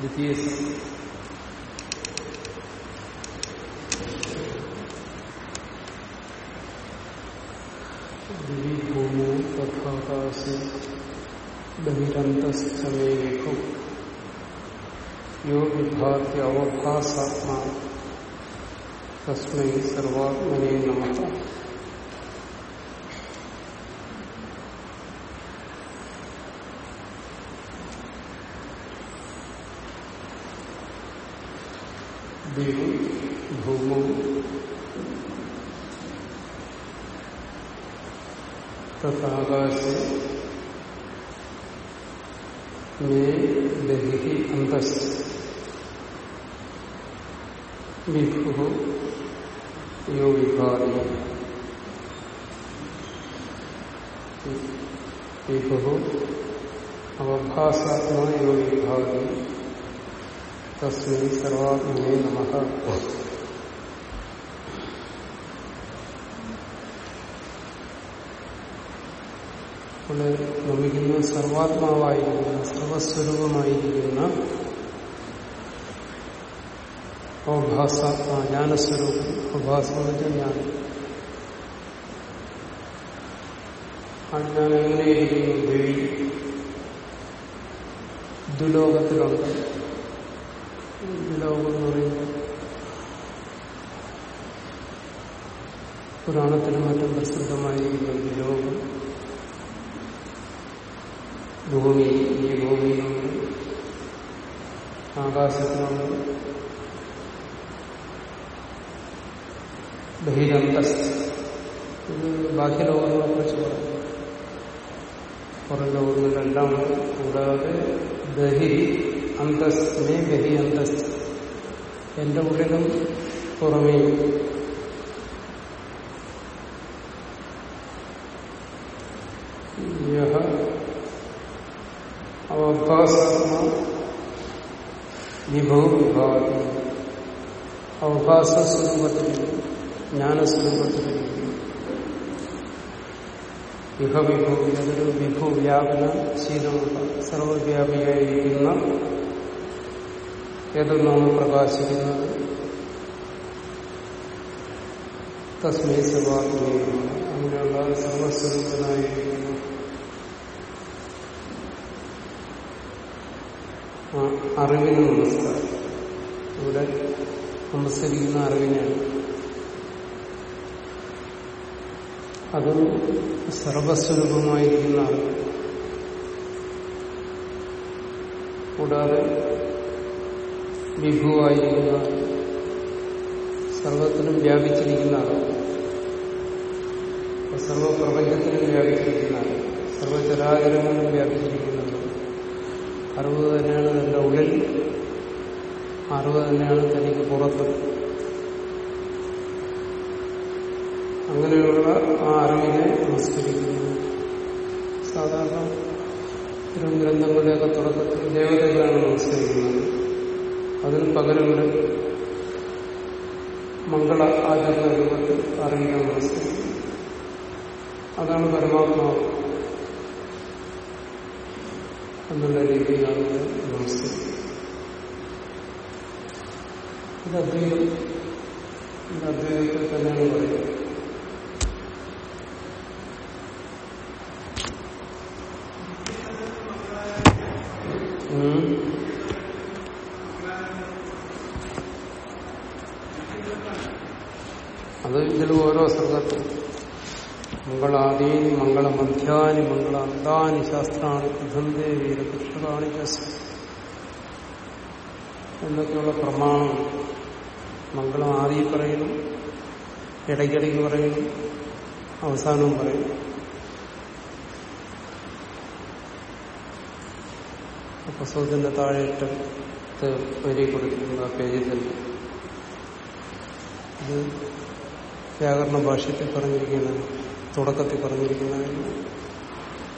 ദ്വിതീയ ഭൂമോ തഥാകാശേ ബഹിരന്തസ്ഥമേഖം യോ വിഭാതി അവഭാസാത്മാ തസ്മൈ സർവാത്മനേ നമ ദേവി ഭൂമോ. തഥാകാശേ. മേ ബഹി അന്തസ്. വിഭു യോ വിഭാതി വിഭു അവഭാസാത്മാ യോ വിഭാതി തസ്മൈ സർവാത്മനെ നമ. ഇവിടെ നമിക്കുന്ന സർവാത്മാവായിരിക്കുന്ന സർവസ്വരൂപമായിരിക്കുന്ന അവഭാസാത്മാ ജ്ഞാനസ്വരൂപം വെച്ചാൽ ജ്ഞാനം. ആ ജ്ഞാനം എങ്ങനെയിരിക്കുന്നു ദേവി ദുലോകത്തിലുണ്ട് ദുലോകം എന്ന് പറയുമ്പോൾ പുരാണത്തിനും മറ്റും പ്രസിദ്ധമായിരിക്കുന്ന ദുലോകം ഭൂമി ഈ ഭൂമിയിലുണ്ട് ആകാശത്തിനുണ്ട് ബഹിരന്തസ് ഇത് ബാഹ്യലോകങ്ങളെ കുറിച്ച് പറയും പുറം ലോകങ്ങളിലെല്ലാം കൂടാതെ ബഹി അന്തസ്തിനെ ബഹി അന്തസ് എന്റെ ഉള്ളിലും പുറമേ വിഭാഗം അവഭാസ സ്വരൂപത്തിൽ ജ്ഞാനസ്വരൂപത്തിൽ വിഭവിഭൂ അതൊരു വിഭു വ്യാപന ശീലമുള്ള സർവവ്യാപിയായിരിക്കുന്ന ഏതൊന്നാണ് പ്രകാശിക്കുന്നത് തസ്മൈ സർവാത്മീയമാണ് അങ്ങനെയുള്ള സർവസ്വരൂപനായിരിക്കുന്നു. അറിവിന് നമസ്കാരം. ഇവിടെ നമസ്കരിക്കുന്ന അറിവിനാണ് അതും സർവസ്വരൂപമായിരിക്കുന്ന അറിവ്. കൂടാതെ വിഭുവായിരിക്കുന്ന സർവത്തിനും വ്യാപിച്ചിരിക്കുന്ന അറിവ്. സർവപ്രപഞ്ചത്തിനും വ്യാപിച്ചിരിക്കുന്ന അറിവ്. സർവചരാചരങ്ങളിലും വ്യാപിച്ചിരിക്കുന്ന അറിവ്. അറിവ് തന്നെയാണ് തന്റെ ഉള്ളിൽ അറിവ് തന്നെയാണ് തനിക്ക് പുറത്ത് അങ്ങനെയുള്ള ആ അറിവിനെ നമസ്കരിക്കുന്നു സാധാരണ ഇത്തരം ഗ്രന്ഥങ്ങളുടെയൊക്കെ തുടക്കത്തിൽ ദേവതകളാണ് നമസ്കരിക്കുന്നത് അതിന് പകരം ഇവിടെ മംഗള ആചരണ രൂപത്തിൽ അറിയാൻ നമസ്കരിക്കുന്നത് അതാണ് പരമാത്മാവ് എന്നുള്ള രീതിയിലാണ് നമസ്കരിക്കുന്നത് ഇത് അദ്വൈതം ഇത് അദ്വൈതത്തെ തന്നെയാണ് പറയുന്നത് അത് ഇതിൽ ഓരോ സർഗത്തും മംഗളാദീനി മംഗളമധ്യാനി മംഗളാന്താനി ശാസ്ത്രാണി കഥന്തേ വീരകൃഷ്ണാണി എന്നൊക്കെയുള്ള പ്രമാണം മംഗളം ആദ്യം പറയുന്നു ഇടയ്ക്കിടയ്ക്ക് പറയുന്നു അവസാനവും പറയുന്നു. പ്രസവത്തിന്റെ താഴെയിട്ട് വരി കൊടുക്കുന്ന പേജിൽ തന്നെ. ഇത് വ്യാകരണ ഭാഷത്തിൽ പറഞ്ഞിരിക്കുന്ന തുടക്കത്തിൽ പറഞ്ഞിരിക്കുന്നതാണ്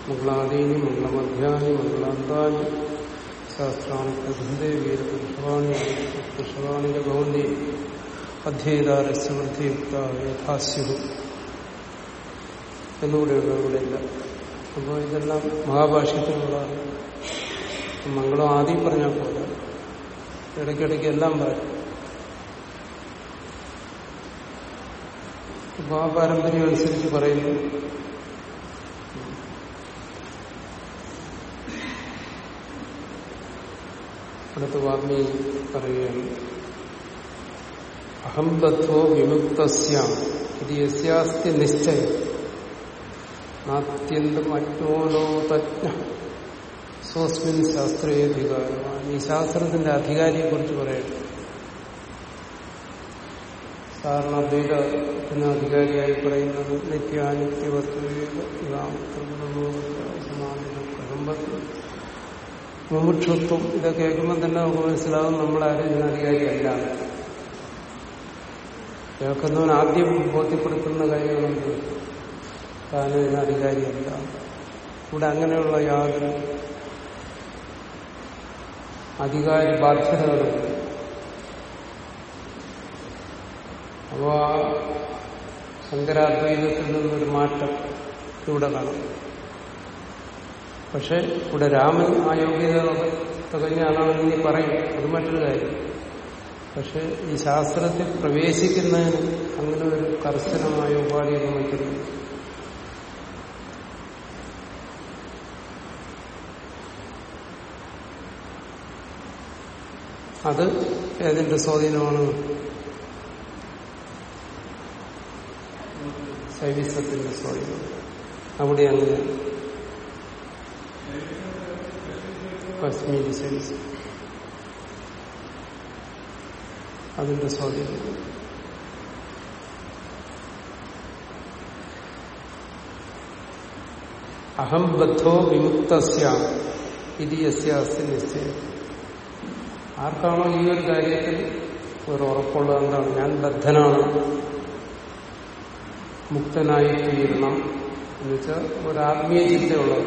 മംഗളാദീനി മംഗളമധ്യാനി മംഗളാന്താനി ശാസ്ത്രാണി പ്രസിദ്ധേ വീരപുരുഷവാണി പുരുഷവാണിന്റെ ഭവന്തി അധ്യേതാരസ്യമൃദ്ധിയുക്ത യഥാസ്യു എന്നുകൂടെയുണ്ട് ഇവിടെയില്ല അപ്പോൾ ഇതെല്ലാം മഹാഭാഷ്യത്തിലുള്ളതാണ് മംഗളം ആദ്യം പറഞ്ഞാൽ പോലെ ഇടയ്ക്കിടയ്ക്ക് എല്ലാം പറയും. അപ്പോൾ ആ പാരമ്പര്യം അനുസരിച്ച് പറയുന്നു. അടുത്ത വാഗ്മി പറയുകയാണ്. അഹംബത്വോ വിമുക്തസ്യാം. ഇത് നിശ്ചയം. നാത്യന്തം അജ്ഞോനോ സ്വസ്മിൻ ശാസ്ത്രീയധികാരമാണ് ഈ ശാസ്ത്രത്തിന്റെ അധികാരിയെ കുറിച്ച് പറയട്ടെ. സാധാരണ അദ്വൈതത്തിന് അധികാരിയായി പറയുന്നത് നിത്യാനിത്യ മുമുക്ഷത്വം ഇതൊക്കെ കേൾക്കുമ്പോൾ തന്നെ നമുക്ക് മനസ്സിലാവും നമ്മളാരും ഇതിന് അധികാരിയല്ല. കേൾക്കുന്നവൻ ആദ്യം ബോധ്യപ്പെടുത്തുന്ന കാര്യങ്ങളുണ്ട്. താനും അധികാരിയല്ല. ഇവിടെ അങ്ങനെയുള്ള യാതൊരു അധികാരി ബാധ്യതകളുണ്ട് അപ്പോ ആ ശങ്കരാദ്വൈതത്തിൽ നിന്നൊരു മാറ്റം ഇവിടെ കാണാം. പക്ഷെ ഇവിടെ രാമൻ ആ യോഗ്യത തികഞ്ഞാണെന്ന് നീ പറയും. അത് മറ്റൊരു കാര്യം. പക്ഷെ ഈ ശാസ്ത്രത്തിൽ പ്രവേശിക്കുന്നതിന് അങ്ങനെ ഒരു കർശനമായ ഉപാധിയൊന്നും വയ്ക്കുന്നു അത് ഏതിന്റെ സ്വാധീനമാണ്? ശൈവിസത്തിന്റെ സ്വാധീനം. അവിടെ അങ്ങനെ കശ്മീരി ശൈവിസം അതിന്റെ സ്വാധീനം. അഹം ബദ്ധോ വിമുക്തസ്യ. ഇത് യസ്യാസ്തി നിശ്ചയം ആർക്കാണോ ഈ ഒരു കാര്യത്തിൽ ഒരു ഉറപ്പുള്ളത് എന്താണ്? ഞാൻ ബദ്ധനാണ്. മുക്തനായി തീരണം എന്നുവെച്ചാൽ ഒരു ആത്മീയ ചിന്തയുള്ളത്.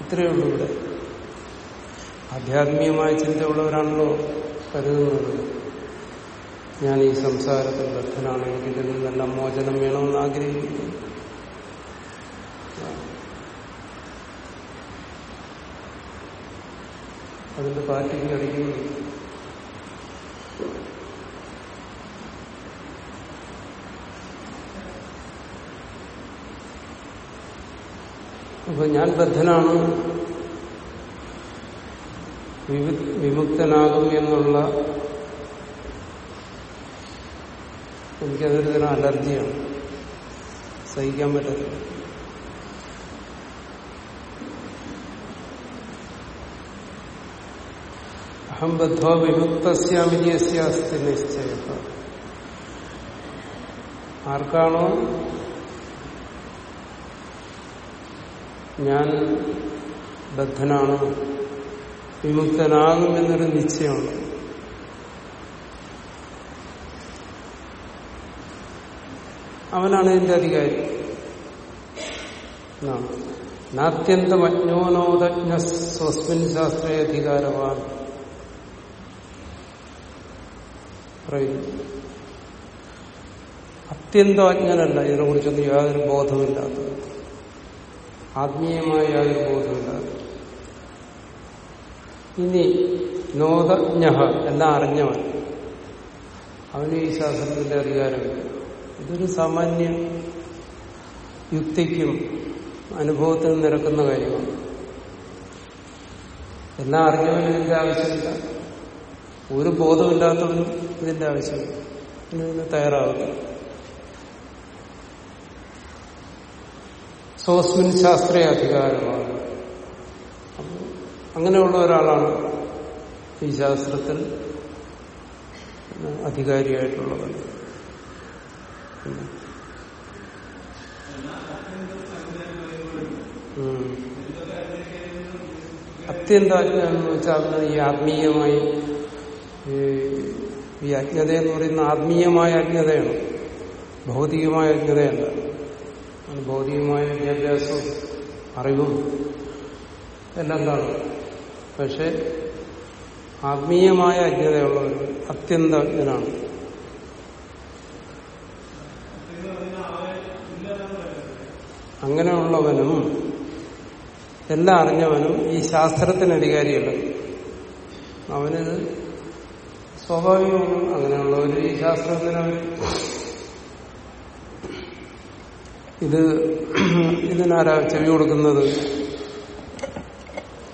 ഇത്രയേ ഉള്ളൂ ഇവിടെ. ആധ്യാത്മികമായ ചിന്തയുള്ളവരാണല്ലോ കരുതുന്നത്. ഞാൻ ഈ സംസാരത്തിൽ ബദ്ധനാണ്. എനിക്ക് ഇതിൽ നിന്നെല്ലാം മോചനം വേണമെന്ന് ആഗ്രഹിക്കുന്നു. അതിന്റെ പാർട്ടിക്ക് അടിക്കുന്നു. അപ്പൊ ഞാൻ ബദ്ധനാണ്. വിമുക്തനാകും എന്നുള്ള എനിക്കതൊരു തരം അലർജിയാണ്. സഹിക്കാൻ പറ്റത്തില്ല. അഹം ബദ്ധോ വിമുക്തസ്യാമിനിയസ്യാസ്തി നിശ്ചയ ആർക്കാണോ ഞാൻ ബദ്ധനാണ്? വിമുക്തനാകും എന്നൊരു നിശ്ചയമാണ് അവനാണ് ഇതിന്റെ അധികാരി. നാത്യന്തം അജ്ഞോനോദജ്ഞ സ്വസ്മിൻ ശാസ്ത്രീയ അധികാരമാണ് അത്യന്തം അജ്ഞനല്ല ഇതിനെക്കുറിച്ചൊന്നും യാതൊരു ബോധമില്ലാത്തത് ആത്മീയമായ യാതൊരു ബോധമില്ലാത്തത് ഇനി നോദജ്ഞ എല്ലാം അറിഞ്ഞവൻ? അവന് ഈ ശാസ്ത്രത്തിന്റെ അധികാരമില്ല. ഇതൊരു സാമാന്യ യുക്തിക്കും അനുഭവത്തിനും നിരക്കുന്ന കാര്യമാണ്. എല്ലാം അറിഞ്ഞവനും ഇതിന്റെ ആവശ്യമില്ല. ഒരു ബോധമില്ലാത്തവനും ഇതിന്റെ ആവശ്യമില്ല. ഇതിന് തയ്യാറാവുക സോസ്മിൻ ശാസ്ത്രീയ അധികാരമാണ്. അങ്ങനെയുള്ള ഒരാളാണ് ഈ ശാസ്ത്രത്തിൽ അധികാരിയായിട്ടുള്ളവൻ. ഉം. അത്യന്ത എന്ന് വെച്ചാൽ അതിന് ഈ ആത്മീയമായി ഈ അജ്ഞത എന്ന് പറയുന്ന ആത്മീയമായ അജ്ഞതയാണ് ഭൗതികമായ അജ്ഞതയല്ല ഭൗതികമായ വിദ്യാഭ്യാസവും അറിവും എല്ലാം കാണും പക്ഷെ ആത്മീയമായ അജ്ഞതയുള്ളവർ അത്യന്ത അങ്ങനെയുള്ളവനും എല്ലാം അറിഞ്ഞവനും ഈ ശാസ്ത്രത്തിന് അധികാരിയല്ല. അവനിത് സ്വാഭാവികമാണ് അങ്ങനെയുള്ളവർ ഈ ശാസ്ത്രത്തിന് ഇത് ഇതിനാരാ ചെവി കൊടുക്കുന്നത്?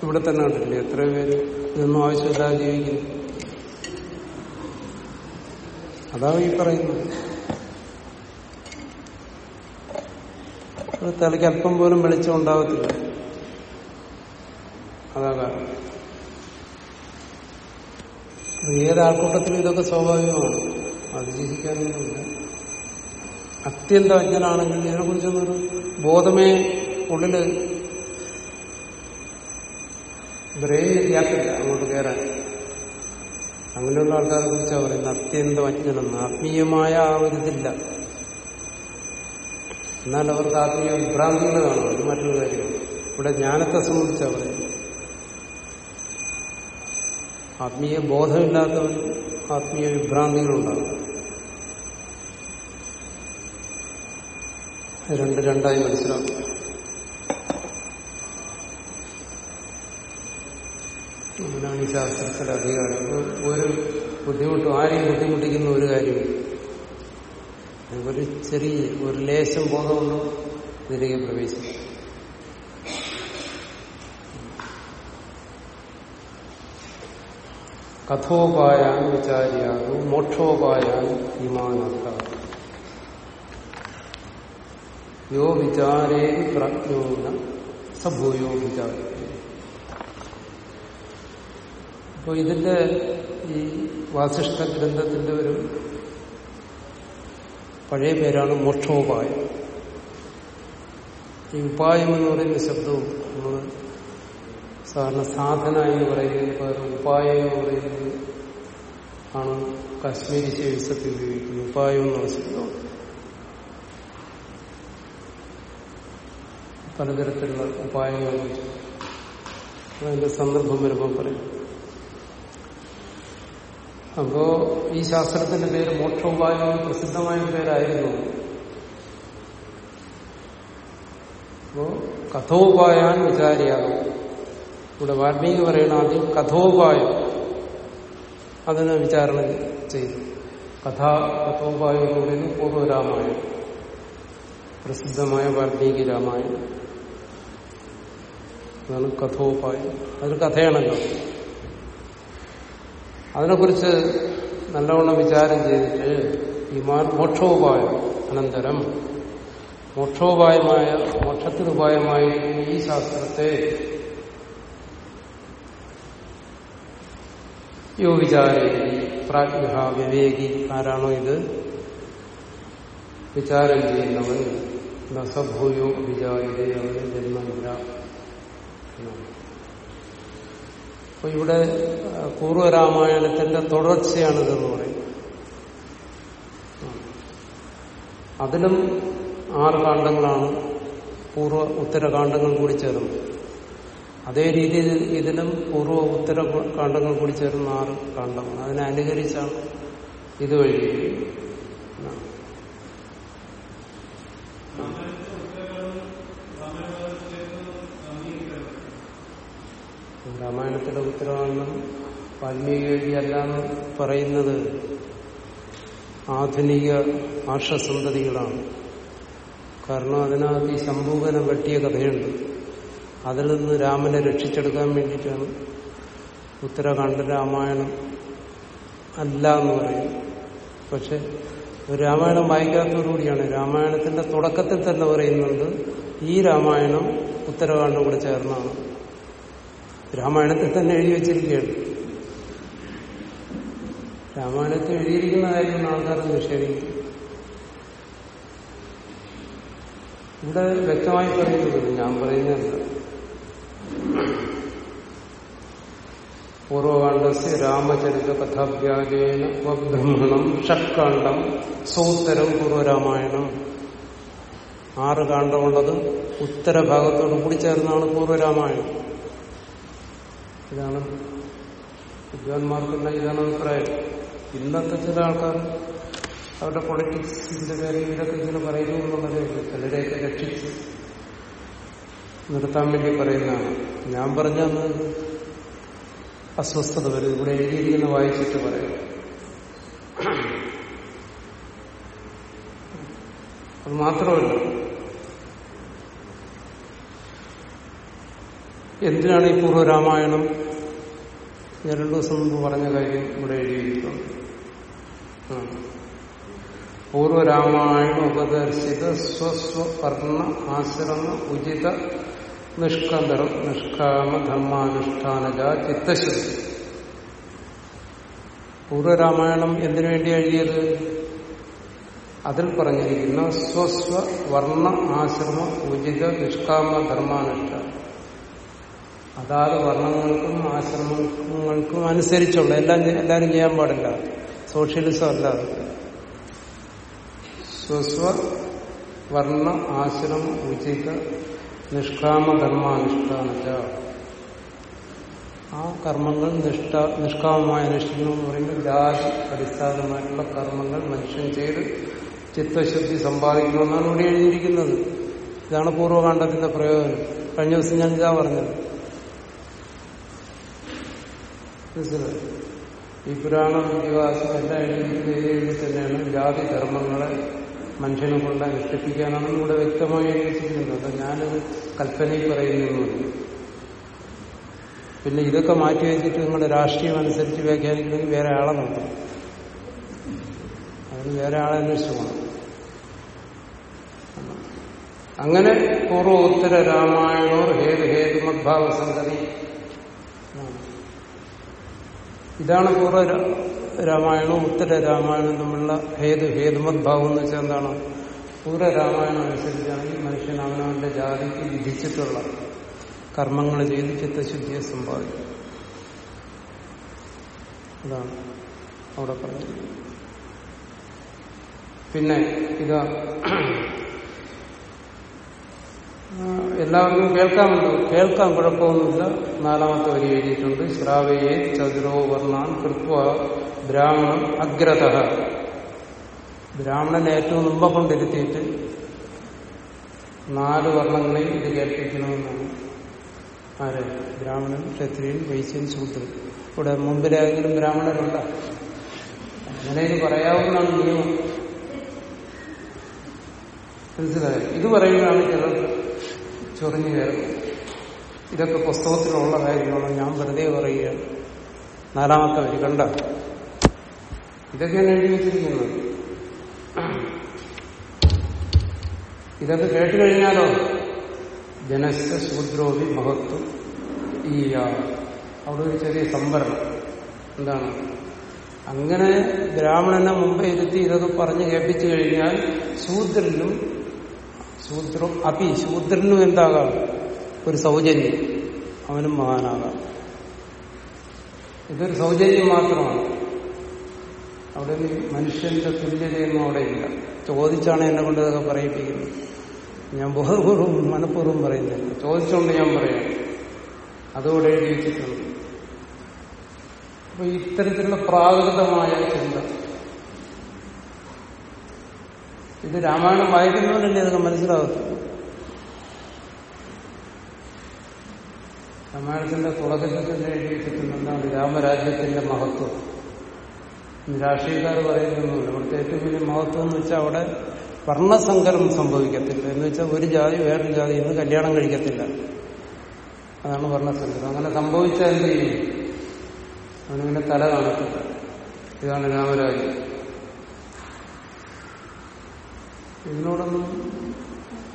ഇവിടെ തന്നെ കണ്ടില്ലേ എത്ര പേര് ഇതൊന്നും ആവശ്യമില്ലാതെ ജീവിക്കുന്നു. അതാണ് ഈ പറയുന്നത്. തലയ്ക്ക് അല്പം പോലും വെളിച്ചം ഉണ്ടാകത്തില്ല അതാ കാരണം ഏത് ആൾക്കൂട്ടത്തിലും ഇതൊക്കെ സ്വാഭാവികമാണ്. അതിജീവിക്കാനൊന്നുമില്ല അത്യന്തം അജ്ഞനാണെങ്കിൽ ഇതിനെക്കുറിച്ചൊന്നൊരു ബോധമേ ഉള്ളിൽ ബ്രെയിൻ ഇല്ലാത്തില്ല അങ്ങോട്ട് കയറാൻ. അങ്ങനെയുള്ള ആൾക്കാരെ കുറിച്ചാണ് പറയുന്നത്. അത്യന്തം ആത്മീയമായ ആ ഒരു ഇതില്ല. എന്നാൽ അവർക്ക് ആത്മീയ വിഭ്രാന്തികൾ കാണും അത് മറ്റൊരു കാര്യമാണ് ഇവിടെ ജ്ഞാനത്തെ സംബന്ധിച്ച് പറയുന്നത് ആത്മീയ ബോധമില്ലാത്തവൻ ആത്മീയ വിഭ്രാന്തികളുണ്ടാകും. രണ്ട് രണ്ടായി മനസ്സിലാക്കും. അങ്ങനെയാണ് ഈ ശാസ്ത്രത്തിലെ ഒരു ബുദ്ധിമുട്ടും ആരെയും ബുദ്ധിമുട്ടിക്കുന്ന ഒരു കാര്യമില്ല. ഒരു ചെറിയ ഒരു ലേശം ബോധമൊന്നും ഇതിലേക്ക് പ്രവേശിക്കും. കഥോപായാൻ വിചാരിയാകു മോക്ഷോപായാൻ ഇമാനത്ത യോ വിചാരേ പ്രജ്ഞോന സഭൂയോ വിചാര അപ്പോൾ ഇതിന്റെ ഈ വാസിഷ്ഠ ഗ്രന്ഥത്തിന്റെ ഒരു പഴയ പേരാണ് മോക്ഷോപായം ഈ ഉപായം എന്ന് പറയുന്ന ശബ്ദവും നമ്മൾ സാധാരണ സാധന എന്ന് പറയുന്നതിന് പകരം ഉപായം എന്ന് പറയുന്നത് ആണ് കാശ്മീരി ശേഷത്തിൽ ഉപയോഗിക്കുന്നത്. ഉപായം എന്നുള്ള ശബ്ദം പലതരത്തിലുള്ള ഉപായങ്ങൾ. അതിന്റെ സന്ദർഭം വരുമ്പോൾ പറയും. അപ്പോ ഈ ശാസ്ത്രത്തിന്റെ പേര് മോക്ഷോപായം പ്രസിദ്ധമായ പേരായിരുന്നു. അപ്പോ കഥോപായാൻ വിചാരിയാകും. ഇവിടെ വാൽമീകി പറയുന്ന ആദ്യം കഥോപായം. അതിനെ വിചാരണ ചെയ്തു. കഥാ കഥോപായം എന്ന് പ്രസിദ്ധമായ വാൽമീകി രാമായണം. അതാണ് കഥോപായം. അതൊരു കഥയാണല്ലോ. അതിനെക്കുറിച്ച് നല്ലവണ്ണം വിചാരം ചെയ്തിട്ട് ഇമാൻ മോക്ഷോപായം അനന്തരം മോക്ഷോപായമായ മോക്ഷത്തിനുപായമായ ഈ ശാസ്ത്രത്തെ യോ വിചാരേ പ്രാജ്ഞ വിവേകി. ആരാണോ ഇത്? വിചാരം ചെയ്യുന്നവൻ. ദസഭൂയോ വിചാരിതേ അവന് ജന്മമില്ല. അപ്പൊ ഇവിടെ പൂർവരാമായണത്തിന്റെ തുടർച്ചയാണിതെന്ന് പറയും. അതിലും ആറ് കാണ്ഡങ്ങളാണ് പൂർവ ഉത്തരകാണ്ഡങ്ങൾ കൂടി ചേർന്നത്. അതേ രീതിയിൽ ഇതിലും പൂർവ ഉത്തര കാണ്ഡങ്ങൾ കൂടി ചേർന്ന ആറ് കാണ്ഡങ്ങൾ. അതിനെ അനുകരിച്ചാണ് ഇത് വഴി രാമായണത്തിലെ ഉത്തരവാദിത്വം വാൽമീകി എഴുതിയല്ലാന്ന് പറയുന്നത് ആധുനിക ആർഷസന്തതികളാണ് കാരണം അതിനകത്ത് ഈ ശംഭൂകനം വെട്ടിയ കഥയുണ്ട്. അതിൽ നിന്ന് രാമനെ രക്ഷിച്ചെടുക്കാൻ വേണ്ടിയിട്ടാണ് ഉത്തരാഖണ്ഡ രാമായണം അല്ല എന്ന് പറയും. പക്ഷെ രാമായണം വായിക്കാത്തതോടുകൂടിയാണ് രാമായണത്തിന്റെ തുടക്കത്തിൽ തന്നെ പറയുന്നുണ്ട് ഈ രാമായണം ഉത്തരാഖണ്ഡം കൂടെ ചേർന്നാണ്. രാമായണത്തിൽ തന്നെ എഴുതി വെച്ചിരിക്കുകയാണ്. രാമായണത്തിൽ എഴുതിയിരിക്കുന്ന കാര്യമാണ് ആൾക്കാർ നിഷേധിക്കും. ഇവിടെ വ്യക്തമായി പറയുന്നത് ഞാൻ പറയുന്നതല്ല പൂർവകാണ്ഡസ് രാമചരിത കഥാഭ്യാജേന ഉപബ്രഹ്മണം ഷഡ്കാണ്ഡം സൗത്തരം പൂർവരാമായണം. ആറ് കാണ്ഡമുള്ളത് ഉത്തരഭാഗത്തോട് കൂടി ചേർന്നാണ് പൂർവരാമായണം. ഇതാണ്. വിദ്വാൻമാർക്കുള്ള ഇതാണ് അഭിപ്രായം. ഇന്നത്തെ ചില ആൾക്കാർ അവരുടെ പൊളിറ്റിക്സിന്റെ കാര്യം ഇതൊക്കെ ഇങ്ങനെ പറയുന്നു എന്നുള്ളതേ ചിലരെയൊക്കെ രക്ഷിച്ച് നിർത്താൻ വേണ്ടി പറയുന്നതാണ്. ഞാൻ പറഞ്ഞത് അസ്വസ്ഥത വരും. ഇവിടെ എഴുതിയിരിക്കുന്ന വായിച്ചിട്ട് പറയാം. അത് മാത്രമല്ല എന്തിനാണ് ഈ പൂർവരാമായണം ഞാൻ രണ്ടു ദിവസം മുമ്പ് പറഞ്ഞ കാര്യം ഇവിടെ എഴുതിയിട്ടുണ്ട്. പൂർവ രാമായണ ഉപദർശിത സ്വസ്വർണ ആശ്രമ ഉചിത നിഷ്കന്ധം നിഷ്കാമ ധർമാനുഷ്ഠാനജ ചിത്തശുദ്ധി പൂർവരാമായണം എന്തിനു വേണ്ടി എഴുതിയത്? അതിൽ പറഞ്ഞിരിക്കുന്ന സ്വസ്വ വർണ ആശ്രമ ഉചിത നിഷ്കാമ ധർമാനുഷ്ഠാനം അതാത് വർണങ്ങൾക്കും ആശ്രമങ്ങൾക്കും അനുസരിച്ചുള്ള എല്ലാം എല്ലാവരും ചെയ്യാൻ പാടില്ല. സോഷ്യലിസം അല്ല. സ്വസ്വ വർണ ആശ്രമം ഉചിത നിഷ്കാമ ധർമാനുഷ്ഠാനച്ച ആ കർമ്മങ്ങൾ നിഷ്ഠ നിഷ്കാമമായ അനുഷ്ഠിക്കണം എന്ന് പറയുമ്പോൾ ജാതി അടിസ്ഥാനമായിട്ടുള്ള കർമ്മങ്ങൾ മനുഷ്യൻ ചെയ്ത് ചിത്തശുദ്ധി സമ്പാദിക്കണമെന്നാണ് ഇവിടെ എഴുതിയിരിക്കുന്നത്. ഇതാണ് പൂർവകാന്ഡത്തിന്റെ പ്രയോജനം. കഴിഞ്ഞ ദിവസം ഞാൻ ഇതാ പറഞ്ഞത്. മനസ്സിലായി ഈ പുരാണം ഇതിഹാസം എല്ലാം എഴുതി തന്നെയാണ് ജാതി ധർമ്മങ്ങളെ മനുഷ്യനെ കൊണ്ട് അനുഷ്ഠിപ്പിക്കാനാണെന്ന് ഇവിടെ വ്യക്തമായി എഴുതിച്ചിട്ടുണ്ട് അത് ഞാനത് കൽപ്പനയിൽ പറയുന്നൊന്നുമില്ല പിന്നെ ഇതൊക്കെ മാറ്റി വെച്ചിട്ട് നിങ്ങൾ രാഷ്ട്രീയം അനുസരിച്ച് വ്യാഖ്യാനിക്കണമെങ്കിൽ വേറെ ആളെ നോക്കണം. അതിന് വേറെ ആളെ അന്വേഷിച്ചു അങ്ങനെ പൂർവോത്തര രാമായണോർ ഹേതു മദ്ഭാവ സംഗതി ഇതാണ് പൂർവ രാമായണവും ഉത്തര രാമായണവും തമ്മിലുള്ള ഹേതു ഹേതുമദ്ഭാവം എന്ന് വെച്ചാൽ എന്താണ്? പൂർവ രാമായണം അനുസരിച്ചാണ് മനുഷ്യൻ അവനവന്റെ ജാതിക്ക് വിധിച്ചിട്ടുള്ള കർമ്മങ്ങൾ ചെയ്ത് ചിത്തശുദ്ധിയെ സമ്പാദിക്കും. അതാണ് അവിടെ പറഞ്ഞത്. പിന്നെ ഇതാ എല്ലാവർക്കും കേൾക്കാമല്ലോ കേൾക്കാൻ കുഴപ്പമൊന്നുമില്ല. നാലാമത്തെ വരി എഴുതിയിട്ടുണ്ട്. ശ്രാവയെ ചതുരോ വർണാൻ കൃത്വ ബ്രാഹ്മണൻ അഗ്രത ബ്രാഹ്മണൻ ഏറ്റവും മുമ്പ് കൊണ്ടിരുത്തിയിട്ട് നാല് വർണങ്ങളെയും ഇത് കേൾപ്പിക്കണമെന്നാണ് ആര് ബ്രാഹ്മണൻ ക്ഷത്രിയൻ വൈശ്യൻ ശൂദ്രൻ. ഇവിടെ മുമ്പിലായെങ്കിലും ബ്രാഹ്മണരുണ്ട? അങ്ങനെ ഇത് പറയാവുന്നതാണ് നിയമം. മനസ്സിലായത് ഇത് പറയുന്നതാണ് ചിലർ ചൊറിഞ്ഞു കയറും. ഇതൊക്കെ പുസ്തകത്തിലുള്ള കാര്യങ്ങളാണ് ഞാൻ വെറുതെ പറയുകയാണ്. നാലാമത്തെ വരി കണ്ട? ഇതൊക്കെയാണ് എഴുതി വെച്ചിരിക്കുന്നത്. ഇതൊക്കെ കേട്ട് കഴിഞ്ഞാലോ? ജനസ്ഥ ശൂദ്രോവി മഹത്വം ഈ അവിടെ ഒരു ചെറിയ സംവരണം എന്താണ്? അങ്ങനെ ബ്രാഹ്മണനെ മുമ്പേ ഇരുത്തി ഇതൊക്കെ പറഞ്ഞ് കേൾപ്പിച്ചു കഴിഞ്ഞാൽ ശൂദ്രനും ശൂദ്രം അപി ശൂദ്രനും എന്താകാം? ഒരു സൗജന്യം. അവനും മഹാനാകാം. ഇതൊരു സൗജന്യം മാത്രമാണ്. അവിടെ മനുഷ്യന്റെ തുല്യതയൊന്നും അവിടെ ഇല്ല. ചോദിച്ചാണ് എന്നെ കൊണ്ട് ഇതൊക്കെ പറയിപ്പിക്കുന്നത്. ഞാൻ ബോധപൂർവം മനഃപൂർവം പറയുന്നില്ല. ചോദിച്ചുകൊണ്ട് ഞാൻ പറയാം. അതോടെ എഴുതി വെച്ചിട്ടുണ്ട് അപ്പൊ ഇത്തരത്തിലുള്ള പ്രാകൃതമായ ചിന്ത. ഇത് രാമായണം വായിക്കുന്നവരല്ലേ ഇതൊക്കെ മനസ്സിലാകത്തുള്ളൂ രാമായണത്തിന്റെ തുടക്കത്തിൽ തന്നെ രാമരാജ്യത്തിന്റെ മഹത്വം. രാഷ്ട്രീയക്കാർ പറയുന്നൊന്നുമില്ല ഇവിടുത്തെ ഏറ്റവും വലിയ മഹത്വം എന്ന് വെച്ചാൽ അവിടെ വർണസങ്കരം സംഭവിക്കത്തില്ല. എന്ന് വെച്ചാൽ ഒരു ജാതി വേറൊരു ജാതി ഇന്ന് കല്യാണം കഴിക്കത്തില്ല. അതാണ് വർണസങ്കരം. അങ്ങനെ സംഭവിച്ചാൽ എന്ത് ചെയ്യും? അവനിങ്ങനെ തല കാണത്തില്ല. ഇതാണ് രാമരാജ്യം. ഇതിനോടൊന്നും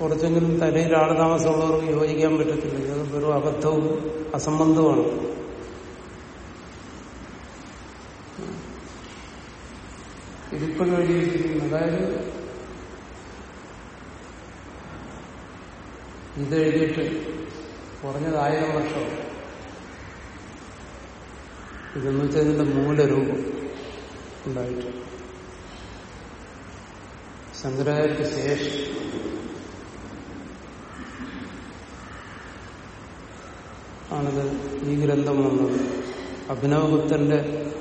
കുറച്ചെങ്കിലും തലയിൽ ആളുതാമസമുള്ളവർക്ക് യോജിക്കാൻ പറ്റത്തില്ല. ഇത് വെറും അബദ്ധവും അസംബന്ധവുമാണ്. ഇതിപ്പോഴും എഴുതിയിരിക്കുന്നു. അതായത് ഇത് എഴുതിയിട്ട് കുറഞ്ഞത് ആയിരം വർഷം. ഇതെന്ന് വെച്ചാൽ ഇതിന്റെ മൂലരൂപം ഉണ്ടായിട്ട്. ശങ്കരാചാര്യക്ക് ശേഷം ആണിത് ഈ ഗ്രന്ഥം വന്നത്. അഭിനവഗുപ്തന്റെ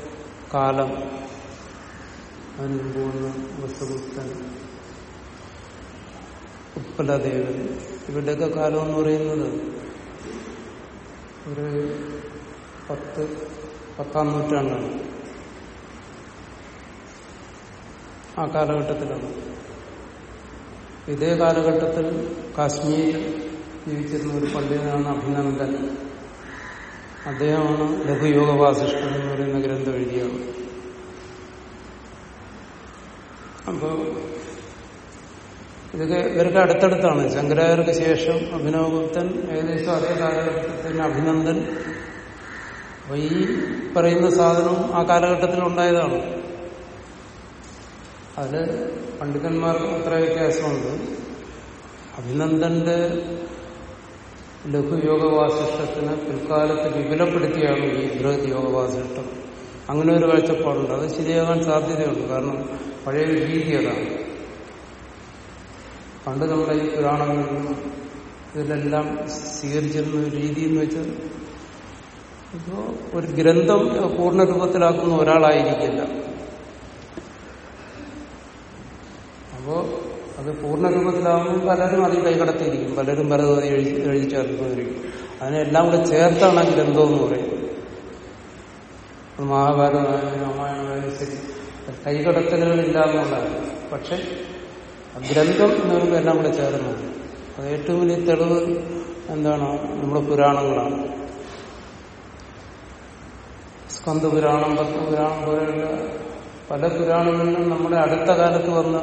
കാലം. അതിന് മുമ്പ് വന്ന വസുഗുപ്തൻ. ഉപ്പലദേവൻ. ഇവരുടെയൊക്കെ കാലം എന്ന് പറയുന്നത് ഒരു പത്ത് പത്താം നൂറ്റാണ്ടാണ്. ആ കാലഘട്ടത്തിലാണ്. ഇതേ കാലഘട്ടത്തിൽ കാശ്മീരിൽ ജീവിച്ചിരുന്ന ഒരു പണ്ഡിതനാണ് അഭിനന്ദൻ. അദ്ദേഹമാണ് ലഘുയോഗ വാസിഷ്ഠൻ എന്ന് പറയുന്ന ഗ്രന്ഥം എഴുതിയത്. അപ്പോ ഇതൊക്കെ ഇവർക്ക് അടുത്തടുത്താണ്. ശങ്കരാചാര്യർക്ക് ശേഷം അഭിനവഗുപ്തൻ ഏകദേശം അതേ കാലഘട്ടത്തിൽ തന്നെ അഭിനന്ദൻ. അപ്പൊ ഈ പറയുന്ന സാധനം ആ കാലഘട്ടത്തിൽ ഉണ്ടായതാണ്. അതിൽ പണ്ഡിതന്മാർക്ക് അത്ര വ്യത്യാസമുണ്ട്. അഭിനന്ദന്റെ ലഘുയോഗവാസിഷ്ടത്തിന് പിൽക്കാലത്ത് വിപുലപ്പെടുത്തിയാണ് ഈ ബൃഹത് യോഗവാസിഷ്ടം അങ്ങനെ ഒരു കാഴ്ചപ്പാടുണ്ട്. അത് ശരിയാകാൻ സാധ്യതയുണ്ട്. കാരണം പഴയ രീതി അതാണ്. പണ്ട് നമ്മുടെ ഈ പുരാണങ്ങളിലും ഇതിലെല്ലാം സ്വീകരിച്ചിരുന്ന ഒരു രീതി എന്ന് വെച്ചാൽ ഇപ്പോ ഒരു ഗ്രന്ഥം പൂർണ രൂപത്തിലാക്കുന്ന ഒരാളായിരിക്കില്ല. അപ്പോ അത് പൂർണരൂപത്തിലാവുമ്പോൾ പലരും അതിൽ കൈകടത്തിയിരിക്കും പലരും പലതും അത് എഴുതി എഴുതി അതിനെല്ലാം കൂടെ ചേർത്താണ് ഗ്രന്ഥം എന്ന് പറയുന്നത്. മഹാഭാരതമായാലും രാമായണമായാലും ശരി കൈകടത്തലുകളില്ല പക്ഷെ ഗ്രന്ഥം എന്ന് പറയുമ്പോൾ എല്ലാം കൂടെ ചേർന്നാണ് അത് ഏറ്റവും വലിയ തെളിവ് എന്താണ്? നമ്മുടെ പുരാണങ്ങളാണ്. സ്കന്ദപുരാണം പത്മപുരാണം പോലെയുള്ള പല പുരാണങ്ങളിലും നമ്മുടെ അടുത്ത കാലത്ത് വന്ന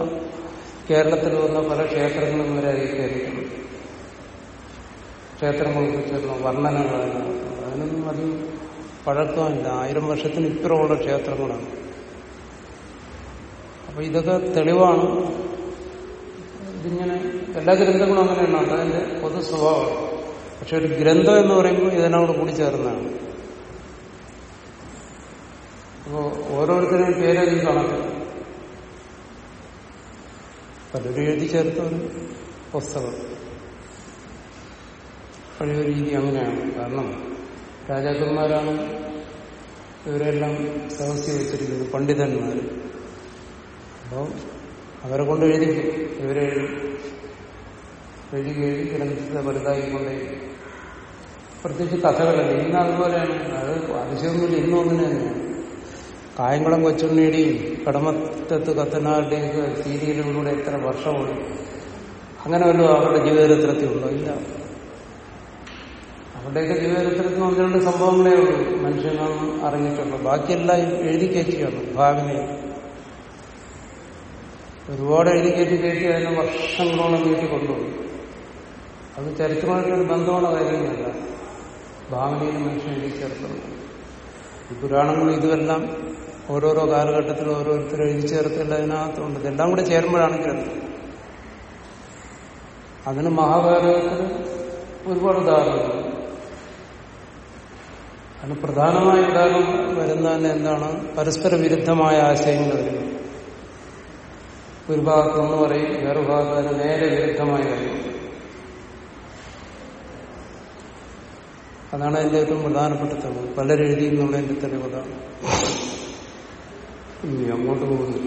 കേരളത്തിൽ വന്ന പല ക്ഷേത്രങ്ങളും വരെ കയറിയിട്ടുണ്ട്. ക്ഷേത്രങ്ങളെ കുറിച്ചുള്ള വർണനകളാണ്. അതിനൊന്നും അധികം പഴക്കമില്ല. ആയിരം വർഷത്തിന് ഇപ്പുറമുള്ള ക്ഷേത്രങ്ങളാണ്. അപ്പൊ ഇതൊക്കെ തെളിവാണ്. ഇതിങ്ങനെ എല്ലാ ഗ്രന്ഥങ്ങളും അങ്ങനെയാണ്. അതതിന്റെ പൊതു സ്വഭാവമാണ്. പക്ഷെ ഒരു ഗ്രന്ഥം എന്ന് പറയുമ്പോൾ ഇതിനോട് കൂടി ചേർന്നതാണ് അപ്പോ ഓരോരുത്തരും പേരെ കണക്ക് പലരും എഴുതി ചേർത്ത ഒരു പുസ്തകം. പഴയ രീതി അങ്ങനെയാണ്. കാരണം രാജാക്കന്മാരാണ് ഇവരെല്ലാം സഹസ്യ വെച്ചിരിക്കുന്നത് പണ്ഡിതന്മാർ അപ്പോൾ അവരെ കൊണ്ട് എഴുതിക്കും. ഇവരെ എഴുതി എഴുതി ഗ്രന്ഥത്തെ വലുതായിക്കൊണ്ടേ പ്രത്യേകിച്ച് കഥകളല്ല. ഇന്ന് അതുപോലെയാണ്. അത് അതിശയൊന്നുമില്ല ഇന്നും അങ്ങനെ തന്നെയാണ് കായംകുളം കൊച്ചുണ്ണിയുടെയും കടമത്തത്ത് കത്തനാരുടെയൊക്കെ സീരിയലുകളിലൂടെ എത്ര വർഷമുണ്ട് അങ്ങനെ വല്ലതും അവരുടെ ജീവചരിത്രത്തിൽ ഉണ്ടോ? ഇല്ല. അവരുടെയൊക്കെ ജീവചരിത്രത്തിൽ ഒന്ന് രണ്ട് സംഭവങ്ങളേ ഉള്ളൂ. മനുഷ്യങ്ങൾ അറിഞ്ഞിട്ടുള്ളൂ ബാക്കിയെല്ലാം എഴുതി കയറ്റിയാണ് ഭാവനയെ ഒരുപാട് എഴുതി കയറ്റി കയറ്റി അതിനെ വർഷങ്ങളോളം നീട്ടിക്കൊണ്ടുപോകും അത് ചരിത്രമായിട്ടൊരു ബന്ധമുള്ള കാര്യങ്ങളല്ല ഭാവനയിൽ മനുഷ്യൻ എഴുതി ചേർത്തുള്ളൂ ഈ പുരാണങ്ങൾ ഇതുമെല്ലാം ഓരോരോ കാലഘട്ടത്തിൽ ഓരോരുത്തർ എഴുതി ചേർത്തില്ല അതിനകത്തുണ്ട് ഇതെല്ലാം കൂടെ ചേരുമ്പോഴാണ് ഗ്രന്ഥം അതിന് മഹാഭാരതത്തിൽ ഒരുപാട് ഉദാഹരണങ്ങൾ. അതിന് പ്രധാനമായ ഉദാഹരണം വരുന്ന തന്നെ എന്താണ്? പരസ്പര വിരുദ്ധമായ ആശയങ്ങൾ വരുന്നത് ഒരു ഭാഗത്ത് ഒന്ന് പറയും വേറെ ഭാഗത്ത് തന്നെ നേരെ വിരുദ്ധമായി വരും അതാണ് അതിന്റെ ഏറ്റവും പ്രധാനപ്പെട്ട തെളിവ്. പലരെഴുതിയെന്നുള്ളതിന്റെ തെളിവ് അതാണ് ഇനി അങ്ങോട്ട് പോകുന്നു.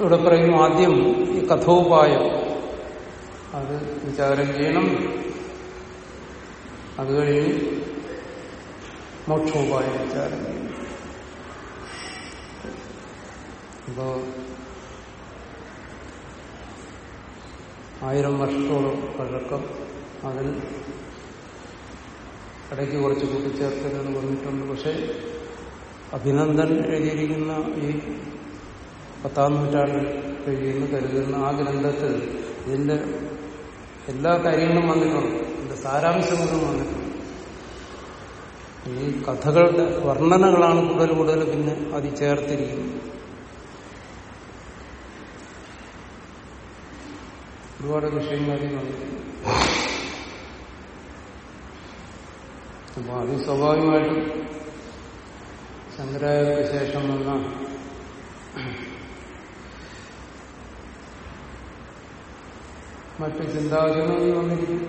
ഇവിടെ പറയുന്നു ആദ്യം ഈ കഥോപായം. അത് വിചാരം ചെയ്യണം. അത് കഴിഞ്ഞ് മോക്ഷോപായം വിചാരം ചെയ്യണം. അപ്പോ ആയിരം വർഷത്തോളം പഴക്കം അതിൽ ഇടയ്ക്ക് കുറച്ച് കൂട്ടിച്ചേർത്തലെന്ന് പറഞ്ഞിട്ടുണ്ട്. പക്ഷെ അഭിനന്ദൻ എഴുതിയിരിക്കുന്ന ഈ പത്താം നൂറ്റാണ്ടിൽ കഴിയുന്ന കരുതുന്ന ആ ഗ്രന്ഥത്തിൽ ഇതിന്റെ എല്ലാ കാര്യങ്ങളും വന്നിട്ടുണ്ട്. ഇതിന്റെ സാരാംശങ്ങളും വന്നിട്ടുണ്ട്. ഈ കഥകളുടെ വർണനകളാണ് കൂടുതൽ കൂടുതൽ പിന്നെ അത് ചേർത്തിരിക്കുന്നത്. ഒരുപാട് വിഷയങ്ങൾ വന്നിട്ടുണ്ട് അപ്പൊ അത് സ്വാഭാവികമായിട്ടും ശങ്കരായർക്ക് ശേഷം വന്ന മറ്റ് ചിന്താഗതികളിൽ വന്നിരിക്കും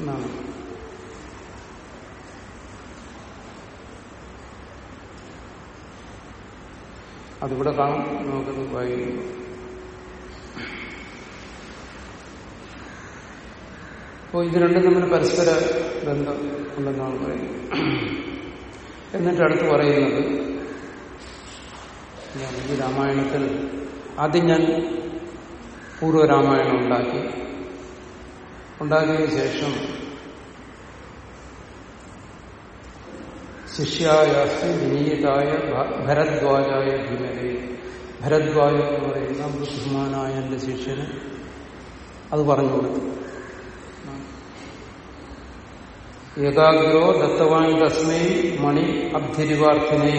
എന്നാണ്. അതിവിടെ കാണും. നമുക്കത് വായിക്കും. അപ്പോൾ ഇത് രണ്ടും തമ്മിൽ പരസ്പര ബന്ധം ഉണ്ടെന്നാണ് പറയുന്നത്. എന്നിട്ട് അടുത്ത് പറയുന്നത് ഈ രാമായണത്തിൽ ആദ്യം ഞാൻ പൂർവ പൂർവരാമായണം ഉണ്ടാക്കി. ഉണ്ടാക്കിയതിനു ശേഷം ശിഷ്യായാസ്തി വിനീതായ ഭരദ്വാജായ ഭീമരെ ഭരദ്വാജ എന്ന് പറയുന്ന ബുദ്ധിമാനായ എന്റെ ശിഷ്യന് അത് പറഞ്ഞു കൊടുത്തു. ഏകാഗ്രോ ദത്തവാണി തസ്മൈ മണി അബ്ധിരിവാർത്ഥിനെ.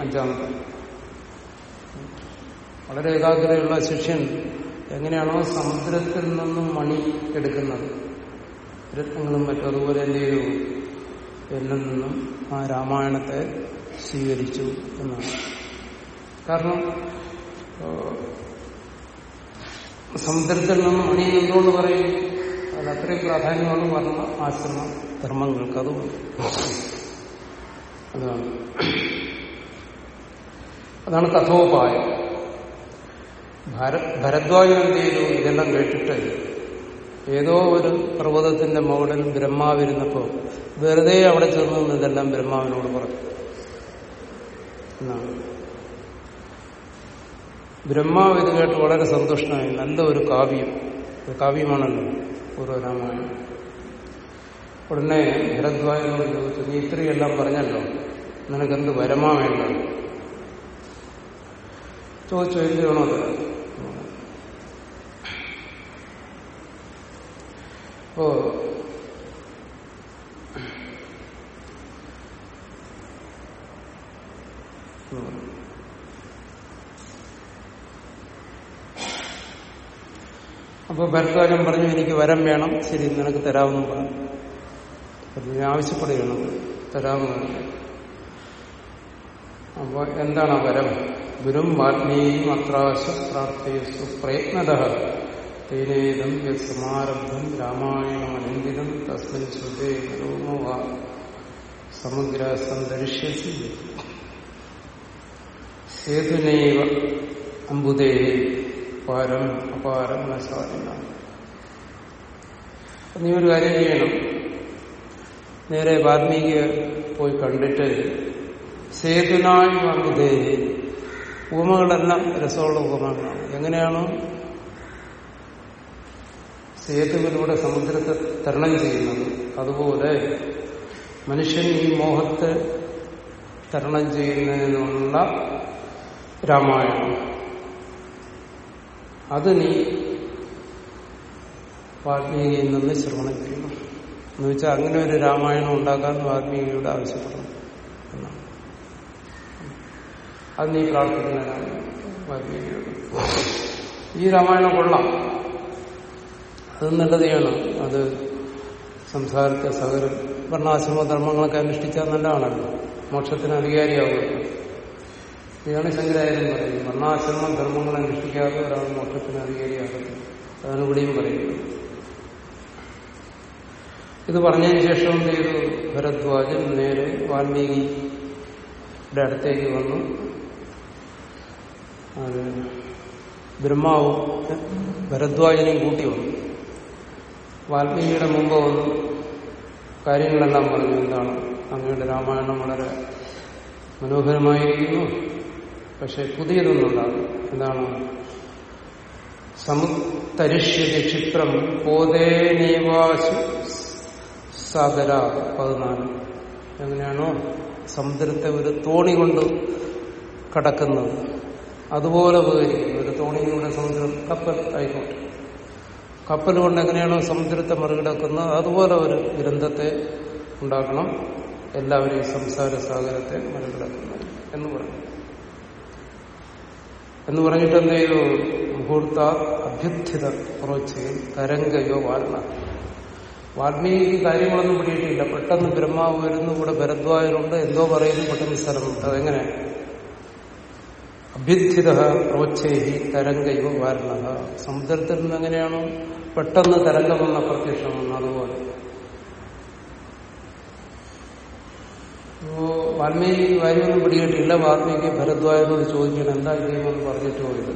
അഞ്ചാമത്തെ വളരെ ഏകാഗ്രതയുള്ള ശിഷ്യൻ എങ്ങനെയാണോ സമുദ്രത്തിൽ നിന്നും മണി എടുക്കുന്നത്. രത്നങ്ങളും മറ്റും അതുപോലെ എന്ത് ചെയ്തു എന്നിൽ നിന്നും ആ രാമായണത്തെ സ്വീകരിച്ചു എന്നാണ്. കാരണം സമുദ്രത്തിൽ നിന്നും മണി എന്തുകൊണ്ട് പറയും? അത് അത്രയും പ്രാധാന്യമാണ് വർണ ആശ്രമ. ധർമ്മങ്ങൾക്ക് അത് അതാണ്. അതാണ് കഥോപായം. ഭരദ്വാജൻ എന്ത് ചെയ്തു ഇതെല്ലാം കേട്ടിട്ട്. ഏതോ ഒരു പർവതത്തിന്റെ മുകളിൽ ബ്രഹ്മാവിരുന്നപ്പോ വെറുതെ അവിടെ ചെന്നു ഇതെല്ലാം ബ്രഹ്മാവിനോട് പറഞ്ഞു. എന്നാണ്. ബ്രഹ്മാവ് ഇത് കേട്ട് വളരെ സന്തുഷ്ടമായി നല്ല ഒരു കാവ്യം. കാവ്യമാണല്ലോ പൂർവരാമായണം ഉടനെ ഭരദ്വാജനോട് ചോദിച്ചു നീ ഇത്രയെല്ലാം പറഞ്ഞല്ലോ? നിനക്കെന്ത് വരമാ വേണ്ട ചോദിച്ചു എന്തിനാണോ അപ്പോ അപ്പൊ ഭരദ്വാജൻ പറഞ്ഞു എനിക്ക് വരം വേണം. ശരി നിനക്ക് തരാമെന്ന് പറഞ്ഞു. പറഞ്ഞു ആവശ്യപ്പെടുകയാണ്. തരാമെന്ന് അപ്പൊ എന്താണ് വരം? ഗുരും വാത്മീയും അത്രാശ പ്രാർത്ഥയസ്സു പ്രയത്നത. തേനേതം സമാരബ്ധം രാമായണമനന്തിരം തസ്മിൻ ശ്രുതേ സമഗ്ര സന്തരിഷ്യസി സേതുനൈവ അമ്പുദേ പാരം അപാരം നശാലിന നീ ഒരു കാര്യം ചെയ്യണം. നേരെ വാൽമീകിയെ പോയി കണ്ടിട്ട് സേതുനായി അമ്പുദേ ഉപമകളെല്ലാം രസമുള്ള ഉപമകളാണ് എങ്ങനെയാണോ സേതുവിലൂടെ സമുദ്രത്തെ തരണം ചെയ്യുന്നത്. അതുപോലെ മനുഷ്യൻ ഈ മോഹത്തെ തരണം ചെയ്യുന്നതിനുള്ള രാമായണം. അത് നീ വാൽമീകിയിൽ നിന്ന് ശ്രവണം ചെയ്യണം. എന്ന് വെച്ചാൽ അങ്ങനെ ഒരു രാമായണം ഉണ്ടാക്കാൻ വാൽമീകിയോട് ആവശ്യപ്പെടുന്നു എന്നാണ്. അത് നീ പ്രാർത്ഥിക്കുന്ന രാമായണം വാൽമീകിയോട് ഈ രാമായണം കൊള്ളാം. അത് നല്ലതാണ് അത് സംസാരത്തെ സകലം വർണാശ്രമ ധർമ്മങ്ങളൊക്കെ അനുഷ്ഠിച്ചാൽ നല്ലതാണല്ലോ. മോക്ഷത്തിന് അധികാരിയാവുമല്ലോ ഇതാണ് ശങ്കരാചാര്യം പറയുന്നത്. വർണാശ്രമ ധർമ്മങ്ങൾ അനുഷ്ഠിക്കാതെ ഒരാൾ മോക്ഷത്തിന് അധികാരിയാകുന്നത്. അതാണ് ഇവിടെയും പറയുന്നത്. ഇത് പറഞ്ഞതിന് ശേഷം എന്ത് ചെയ്തു? ഭരദ്വാജൻ നേരെ വാൽമീകിയുടെ അടുത്തേക്ക് വന്നു. അത് ബ്രഹ്മാവ് ഭരദ്വാജനെയും കൂട്ടി വന്നു. വാൽമീകിയുടെ മുമ്പ് വന്നു. കാര്യങ്ങളെല്ലാം പറഞ്ഞു. എന്താണ്? അങ്ങയുടെ രാമായണം വളരെ മനോഹരമായിരിക്കുന്നു. പക്ഷെ പുതിയതൊന്നുണ്ടാകും. എന്താണ്? സമുത്തരിഷ്യതി ക്ഷിപ്രം പോതേനേവാശു സാഗര പതിനാല്. എങ്ങനെയാണോ സമുദ്രത്തെ ഒരു തോണി കൊണ്ട് കടക്കുന്നത്. അതുപോലെ ഉപകരിക്കുന്നു. ഒരു തോണിയിലൂടെ സമുദ്രം കപ്പൽ ആയിക്കോട്ടെ. കപ്പൽ കൊണ്ട് എങ്ങനെയാണോ സമുദ്രത്തെ മറികടക്കുന്നത് അതുപോലെ ഒരു ഗ്രന്ഥത്തെ ഉണ്ടാക്കണം. എല്ലാവരെയും സംസാര സാഗരത്തെ മറികടക്കുന്നത് എന്ന് പറഞ്ഞു. എന്ന് പറഞ്ഞിട്ട് എന്ത് മുഹൂർത്ത അഭ്യുദ്ധിത പ്രോച്ചയിൽ തരംഗയോ വാരണ. വാൽമീകി കാര്യങ്ങളൊന്നും പിടിയിട്ടില്ല പെട്ടെന്ന് ബ്രഹ്മാവ് വരുന്നു ഇവിടെ ഭരദ്വാജനുണ്ട് എന്തോ പറയുന്നു പെട്ടെന്ന് സ്ഥലമുണ്ട്. അതെങ്ങനെ? അഭ്യുത്ഥിത പ്രോച്ചേഹി തരംഗയോ വാരണ. സമുദ്രത്തിൽ നിന്ന് എങ്ങനെയാണോ പെട്ടെന്ന് തരംഗം വന്ന പ്രത്യക്ഷം വന്ന അതുപോലെ. വാൽമീകി കാര്യമൊന്നും പിടികിട്ടില്ല വാൽമീകി ഭരദ്വാജനോട് ചോദിക്കണം എന്താ ചെയ്യുമെന്ന് പറഞ്ഞിട്ട് പോയത്?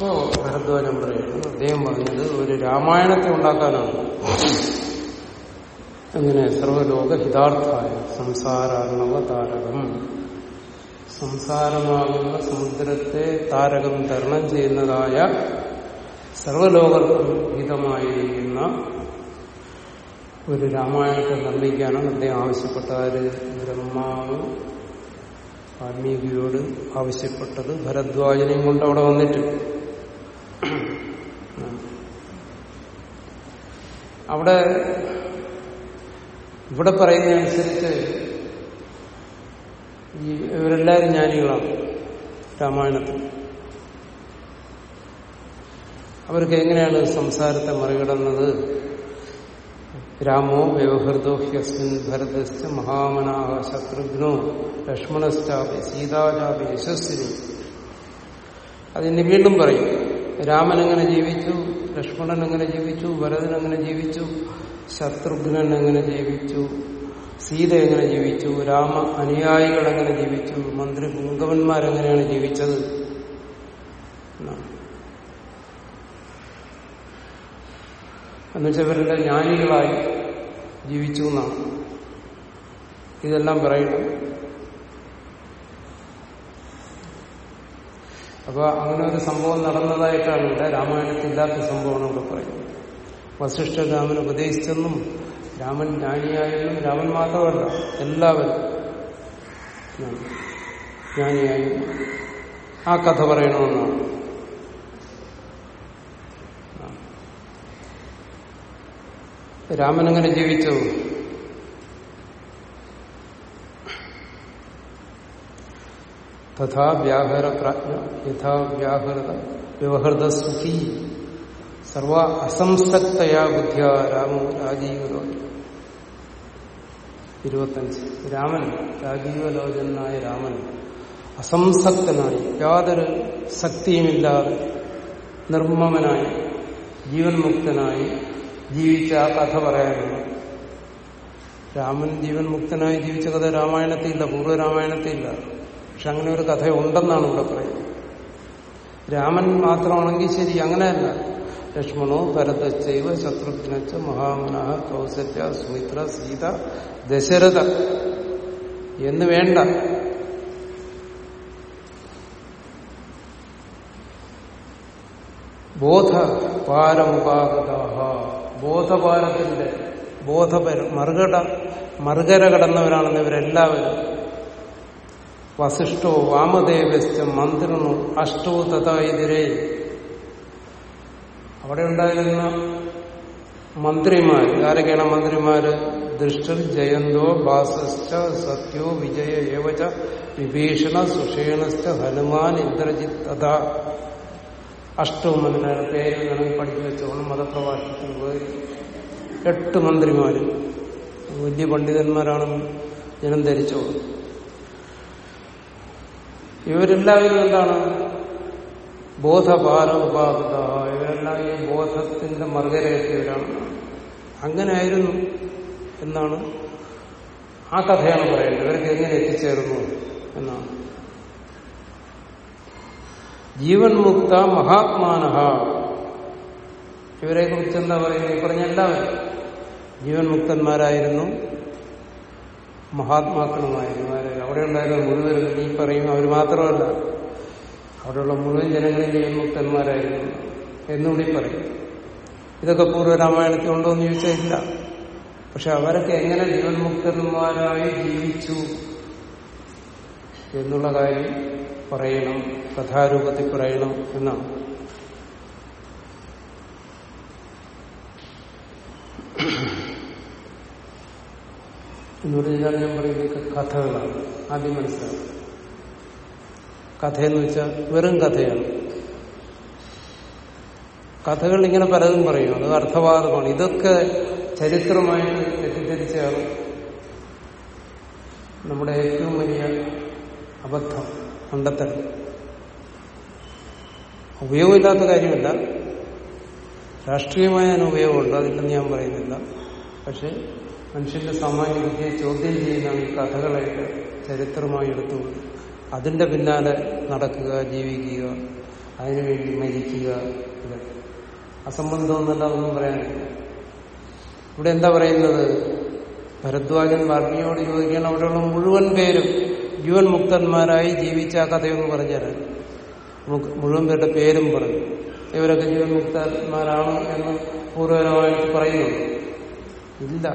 അപ്പോ ഭരദ്വാജൻ പറയുന്നു അദ്ദേഹം പറഞ്ഞത് ഒരു രാമായണത്തെ ഉണ്ടാക്കാനാണ്. അങ്ങനെ സർവലോക ഹിതാർത്ഥായ സംസാരാർണവ താരകം സംസാരമാകുന്ന സമുദ്രത്തെ താരകം തരണം ചെയ്യുന്നതായ സർവലോകർക്കും ഹിതമായിരിക്കുന്ന ഒരു രാമായണത്തെ നിർമ്മിക്കാനാണ് അദ്ദേഹം ആവശ്യപ്പെട്ടത് ബ്രഹ്മാവ് വാൽമീകിയോട് ആവശ്യപ്പെട്ടത് ഭരദ്വാജനെയും കൊണ്ട് അവിടെ വന്നിട്ട്. അവിടെ ഇവിടെ പറയുന്നതനുസരിച്ച് ഈ ഇവരെല്ലാവരും ജ്ഞാനികളാണ് രാമായണത്തിൽ. അവർക്ക് എങ്ങനെയാണ് സംസാരത്തെ മറികടന്നത്? രാമോ വ്യവഹൃതോ ഹ്യസ്മിൻ ഭരതസ് മഹാമനാഹ ശത്രുഘ്നോ ലക്ഷ്മണശ്ചാപി സീതാചാപി യശസ്വിനി. അതിന് വീണ്ടും പറയും രാമൻ എങ്ങനെ ജീവിച്ചു ലക്ഷ്മണൻ എങ്ങനെ ജീവിച്ചു ഭരതൻ എങ്ങനെ ജീവിച്ചു ശത്രുഘ്നൻ എങ്ങനെ ജീവിച്ചു സീത എങ്ങനെ ജീവിച്ചു രാമ അനുയായികൾ എങ്ങനെ ജീവിച്ചു മന്ത്രി പുങ്കവന്മാരെങ്ങനെയാണ് ജീവിച്ചത്. എന്നുവെച്ചവരുടെ ജ്ഞാനികളായി ജീവിച്ചു എന്നാണ്. ഇതെല്ലാം പറയുന്നു അപ്പൊ അങ്ങനെ ഒരു സംഭവം നടന്നതായിട്ടാണ് ഇവിടെ രാമായണത്തില്ലാത്ത സംഭവമാണ് ഇവിടെ പറയുന്നത്. വസിഷ്ഠ രാമൻ ഉപദേശിച്ചെന്നും രാമൻ ജ്ഞാനിയായെന്നും രാമൻ മാത്രമല്ല എല്ലാവരും ജ്ഞാനിയായി. ആ കഥ പറയണമെന്നാണ്. രാമൻ അങ്ങനെ ജീവിച്ചു? തഥാ വ്യാഹര പ്രാജ്ഞ യഥാ വ്യാഹൃത വ്യവഹൃത സുഖി സർവ അസംസക്തയാ ബുദ്ധിയ രാമോ രാജീവലോ ഇരുപത്തഞ്ച്. രാമൻ രാജീവലോചനായ രാമൻ അസംസക്തനായി യാതൊരു ശക്തിയുമില്ലാതെ നിർമ്മമനായി ജീവൻ മുക്തനായി ജീവിച്ച ആ കഥ പറയാനാണ് രാമൻ ജീവൻ മുക്തനായി ജീവിച്ച കഥ രാമായണത്തിലില്ല പൂർവ രാമായണത്തിലില്ല പക്ഷെ അങ്ങനെ ഒരു കഥ ഉണ്ടെന്നാണ് ഇവിടെ പറയുന്നത്. രാമൻ മാത്രമാണെങ്കിൽ ശരി അങ്ങനെയല്ല. ലക്ഷ്മണോ ഭരതച്ചൈവ ശത്രുഘ്നച്ച മഹാമന കൗസല്യ സുമിത്ര സീത ദശരഥ എന്ന് വേണ്ട. ബോധ പാരമുപാഗത ബോധപാരത്തിന്റെ ബോധപര മറുകട മറുകര കടന്നവരാണെന്ന് ഇവരെല്ലാവരും വസിഷ്ഠോ വാമദേവസ്ഥ മന്ത്രനോ അഷ്ടോ തഥായതിരെ അവിടെ ഉണ്ടായിരുന്ന മന്ത്രിമാർ ആരൊക്കെയാണ് മന്ത്രിമാര്? ദൃഷ്ടർ ജയന്തോ ബാസശ്ച സത്യോ വിജയ ഏവച വിഭീഷണ സുഷേണശ്ച ഹനുമാൻ ഇന്ദ്രജിത് തഥാ. അഷ്ടവും മന്ത്രിമാരുടെ പേര് വേണമെങ്കിൽ പഠിച്ചു വെച്ചോണം മതപ്രഭാഷണത്തിൽ പോയി എട്ട് മന്ത്രിമാർ വലിയ പണ്ഡിതന്മാരാണ് ജനം ധരിച്ചോളും. ഇവരെല്ലാവരും എന്താണ്? ബോധപാല ഉപാകത ഇവരെല്ലാം ഈ ബോധത്തിന്റെ മറുകരയെത്തിയവരാണ് അങ്ങനെയായിരുന്നു എന്നാണ് ആ കഥയാണ് പറയുന്നത്. ഇവർക്ക് എങ്ങനെ എത്തിച്ചേർന്നു എന്നാണ്. ജീവൻ മുക്ത മഹാത്മാനഹ. ഇവരെ കുറിച്ച് എന്താ പറയുന്നത് പറഞ്ഞ എല്ലാവരും ജീവൻ മുക്തന്മാരായിരുന്നു മഹാത്മാക്കളുമായിരുന്നു അവിടെയുള്ളവരെ മുഴുവൻ ഈ പറയും അവർ മാത്രമല്ല. അവിടെയുള്ള മുഴുവൻ ജനങ്ങളിലെയും മുക്തന്മാരായിരുന്നു എന്നുകൂടി പറയും. ഇതൊക്കെ പൂർവരാമായണത്തിൽ ഉണ്ടോ എന്ന് ചോദിച്ചില്ല പക്ഷെ അവരൊക്കെ എങ്ങനെ ജീവൻ മുക്തന്മാരായി ജീവിച്ചു എന്നുള്ള കാര്യം പറയണം കഥാരൂപത്തിൽ പറയണം എന്നാണ്. എന്ന് പറഞ്ഞാൽ ഞാൻ പറയുന്നത് കഥകളാണ്. ആദ്യം മനസ്സിലാവും. കഥയെന്ന് വെച്ചാൽ വെറും കഥയാണ്. കഥകൾ ഇങ്ങനെ പലതും പറയും. അത് അർത്ഥവാദമാണ്. ഇതൊക്കെ ചരിത്രമായിട്ട് തെറ്റിദ്ധരിച്ചാണ് നമ്മുടെ ഏറ്റവും വലിയ അബദ്ധം കണ്ടെത്തൽ. ഉപയോഗമില്ലാത്ത കാര്യമല്ല. രാഷ്ട്രീയമായ അതിന് ഉപയോഗമുണ്ട് അതില്ലെന്ന് ഞാൻ പറയുന്നില്ല. പക്ഷെ മനുഷ്യന്റെ സാമാന്യ വിദ്യയെ ചോദ്യം ചെയ്യുന്നതാണ് ഈ കഥകളായിട്ട് ചരിത്രമായി എടുത്തുകൊണ്ട് അതിന്റെ പിന്നാലെ നടക്കുക ജീവിക്കുക അതിനുവേണ്ടി മരിക്കുക അസംബന്ധം അസംബന്ധമെന്നല്ല ഒന്നും പറയാനില്ല. ഇവിടെ എന്താ പറയുന്നത്? ഭരദ്വാജൻ വാൽമീയോട് ചോദിക്കാൻ അവിടെയുള്ള മുഴുവൻ പേരും ജീവൻ മുക്തന്മാരായി ജീവിച്ച ആ കഥയൊന്ന് പറഞ്ഞുതരാൻ. മുഴുവൻ പേരുടെ പേരും പറഞ്ഞു. ഇവരൊക്കെ ജീവൻ മുക്തന്മാരാണ് എന്ന് പൂർവകരമായിട്ട് പറയുന്നു. ഇല്ല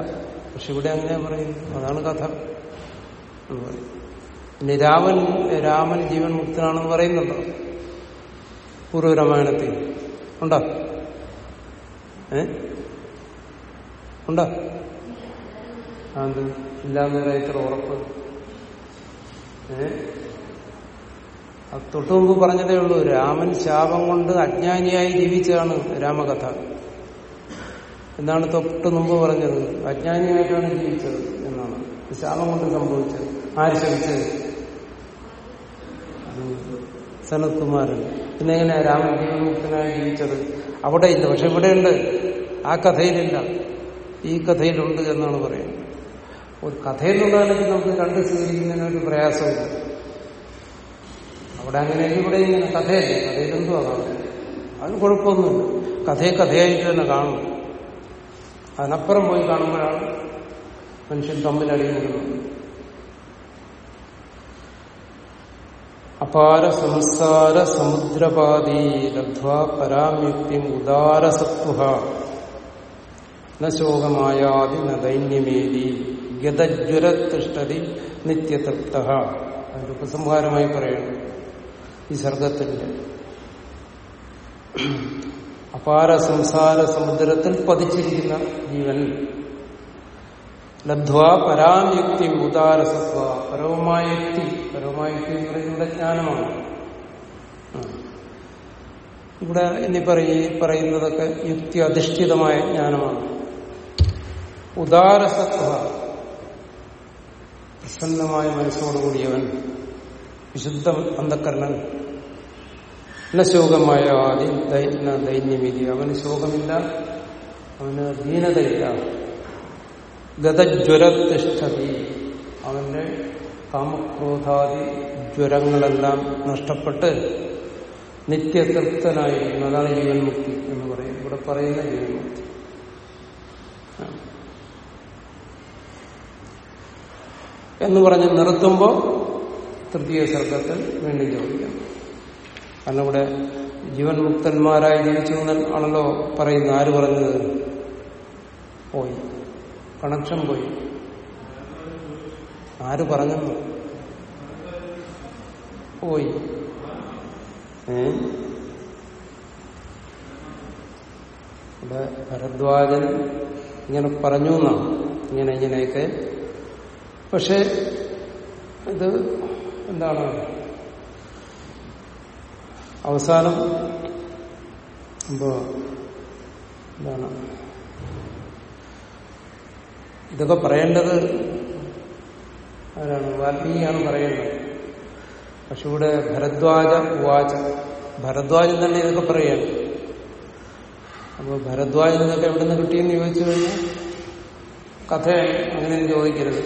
പക്ഷെ ഇവിടെ അങ്ങനെ പറയുന്നു. അതാണ് കഥ. പറയും പിന്നെ രാമൻ രാമൻ ജീവൻ മുക്തനാണെന്ന് പറയുന്നുണ്ടോ? പൂർവരാമായണത്തിൽ. ഉണ്ടോ? ഏ? ഉണ്ടോ? അത് ഇല്ലാന്ന് പറയാൻ ഉറപ്പ്. തൊട്ടു മുമ്പ് പറഞ്ഞതേ ഉള്ളൂ രാമൻ ശാപം കൊണ്ട് അജ്ഞാനിയായി ജീവിച്ചതാണ് രാമകഥ. എന്നാണ് തൊട്ടു മുമ്പ് പറഞ്ഞത്? അജ്ഞാനിയായിട്ടാണ് ജീവിച്ചത് എന്നാണ്. ശാപം കൊണ്ട് സംഭവിച്ചത്. ആര് ശപിച്ചത് സനത്കുമാരൻ പിന്നെ എങ്ങനെയാ രാമൻ ജീവമുക്തനായി ജീവിച്ചത്? അവിടെ ഇല്ല പക്ഷെ ഇവിടെയുണ്ട്. ആ കഥയിലില്ല. ഈ കഥയിലുണ്ട് എന്നാണ് പറയുന്നത്. ഒരു കഥയിലുണ്ടാണെങ്കിൽ നമുക്ക് രണ്ട് സ്വീകരിക്കുന്നതിന് ഒരു പ്രയാസമില്ല. അവിടെ അങ്ങനെ ഇവിടെ ഇങ്ങനെ കഥയല്ല? കഥയിലെന്തോ അതാണ്. അത് കുഴപ്പമൊന്നുമില്ല. കഥയെ കഥയായിട്ട് തന്നെ കാണും. അതിനപ്പുറം പോയി കാണുമ്പോഴാണ് മനുഷ്യൻ തമ്മിൽ അടിമുടുന്നത് അപാര സംസാര സമുദ്രപാദീ ലബ്ധ്വാ പരാമ്യുക്തി ഉദാരസത്വ നശോകമായാതി ശോകമായാതി ന ദൈന്യമേതി ഗതജ്വരത്തിഷ്ടതി നിത്യതൃപ്ത അതിന്റെ ഉപസംഹാരമായി പറയുന്നു ഈ സർഗത്തിന്റെ അപാര സംസാര സമുദ്രത്തിൽ പതിച്ചിരിക്കുന്ന ജീവൻ ലബ്ധ്വാ പരാമയുക്തി ഉദാരസത്വ. പരവുമായ യുക്തി പരവുമായ യുക്തി എന്ന് പറയുന്നത് ജ്ഞാനമാണ്. ഇവിടെ ഇനി പറയ പറയുന്നതൊക്കെ യുക്തി അധിഷ്ഠിതമായ ജ്ഞാനമാണ്. ഉദാരസത്വ. പ്രസന്നമായ മനസ്സോടുകൂടിയവൻ വിശുദ്ധ അന്ധക്കരണൻ ന ശോകമായ ആദ്യം ദൈന്യമിതി. അവന് ശോകമില്ല അവന് ദീനതയില്ല. ഗതജ്വരത്തിഷ്ഠതി. അവന്റെ കാമക്രോധാദി ജ്വരങ്ങളെല്ലാം നഷ്ടപ്പെട്ട് നിത്യതൃപ്തനായിരിക്കുന്നു അതാണ് ജീവൻ മുക്തി എന്ന് പറയും. ഇവിടെ പറയുന്ന ജീവൻ മുക്തി. എന്ന് പറഞ്ഞ് നിർത്തുമ്പോൾ തൃതീയ സർഗത്തിൽ വീണ്ടും ചോദിക്കാം. കാരണം ഇവിടെ ജീവൻ മുക്തന്മാരായി ജീവിച്ചു ആണല്ലോ പറയുന്നത് ആര് പറഞ്ഞത്? പോയി. കണക്ഷൻ പോയി. ആര് പറഞ്ഞെന്നു? പോയി. ഏ? ഇവിടെ ഭരദ്വാജൻ ഇങ്ങനെ പറഞ്ഞു എന്നാണ് ഇങ്ങനെ ഇങ്ങനെയൊക്കെ. പക്ഷെ ഇത് എന്താണ്? അവസാനം എന്താണ്? ഇതൊക്കെ പറയേണ്ടത് ആരാണ് വാൽമീകിയാണ് പറയേണ്ടത് പക്ഷെ ഇവിടെ ഭരദ്വാജ ഉവാച. ഭരദ്വാജൻ തന്നെ ഇതൊക്കെ പറയാണ് അപ്പോൾ ഭരദ്വാജൻ ഇതൊക്കെ എവിടെ നിന്ന് കിട്ടിയെന്ന് ചോദിച്ചു കഴിഞ്ഞാൽ കഥ അങ്ങനെ ചോദിക്കരുത്.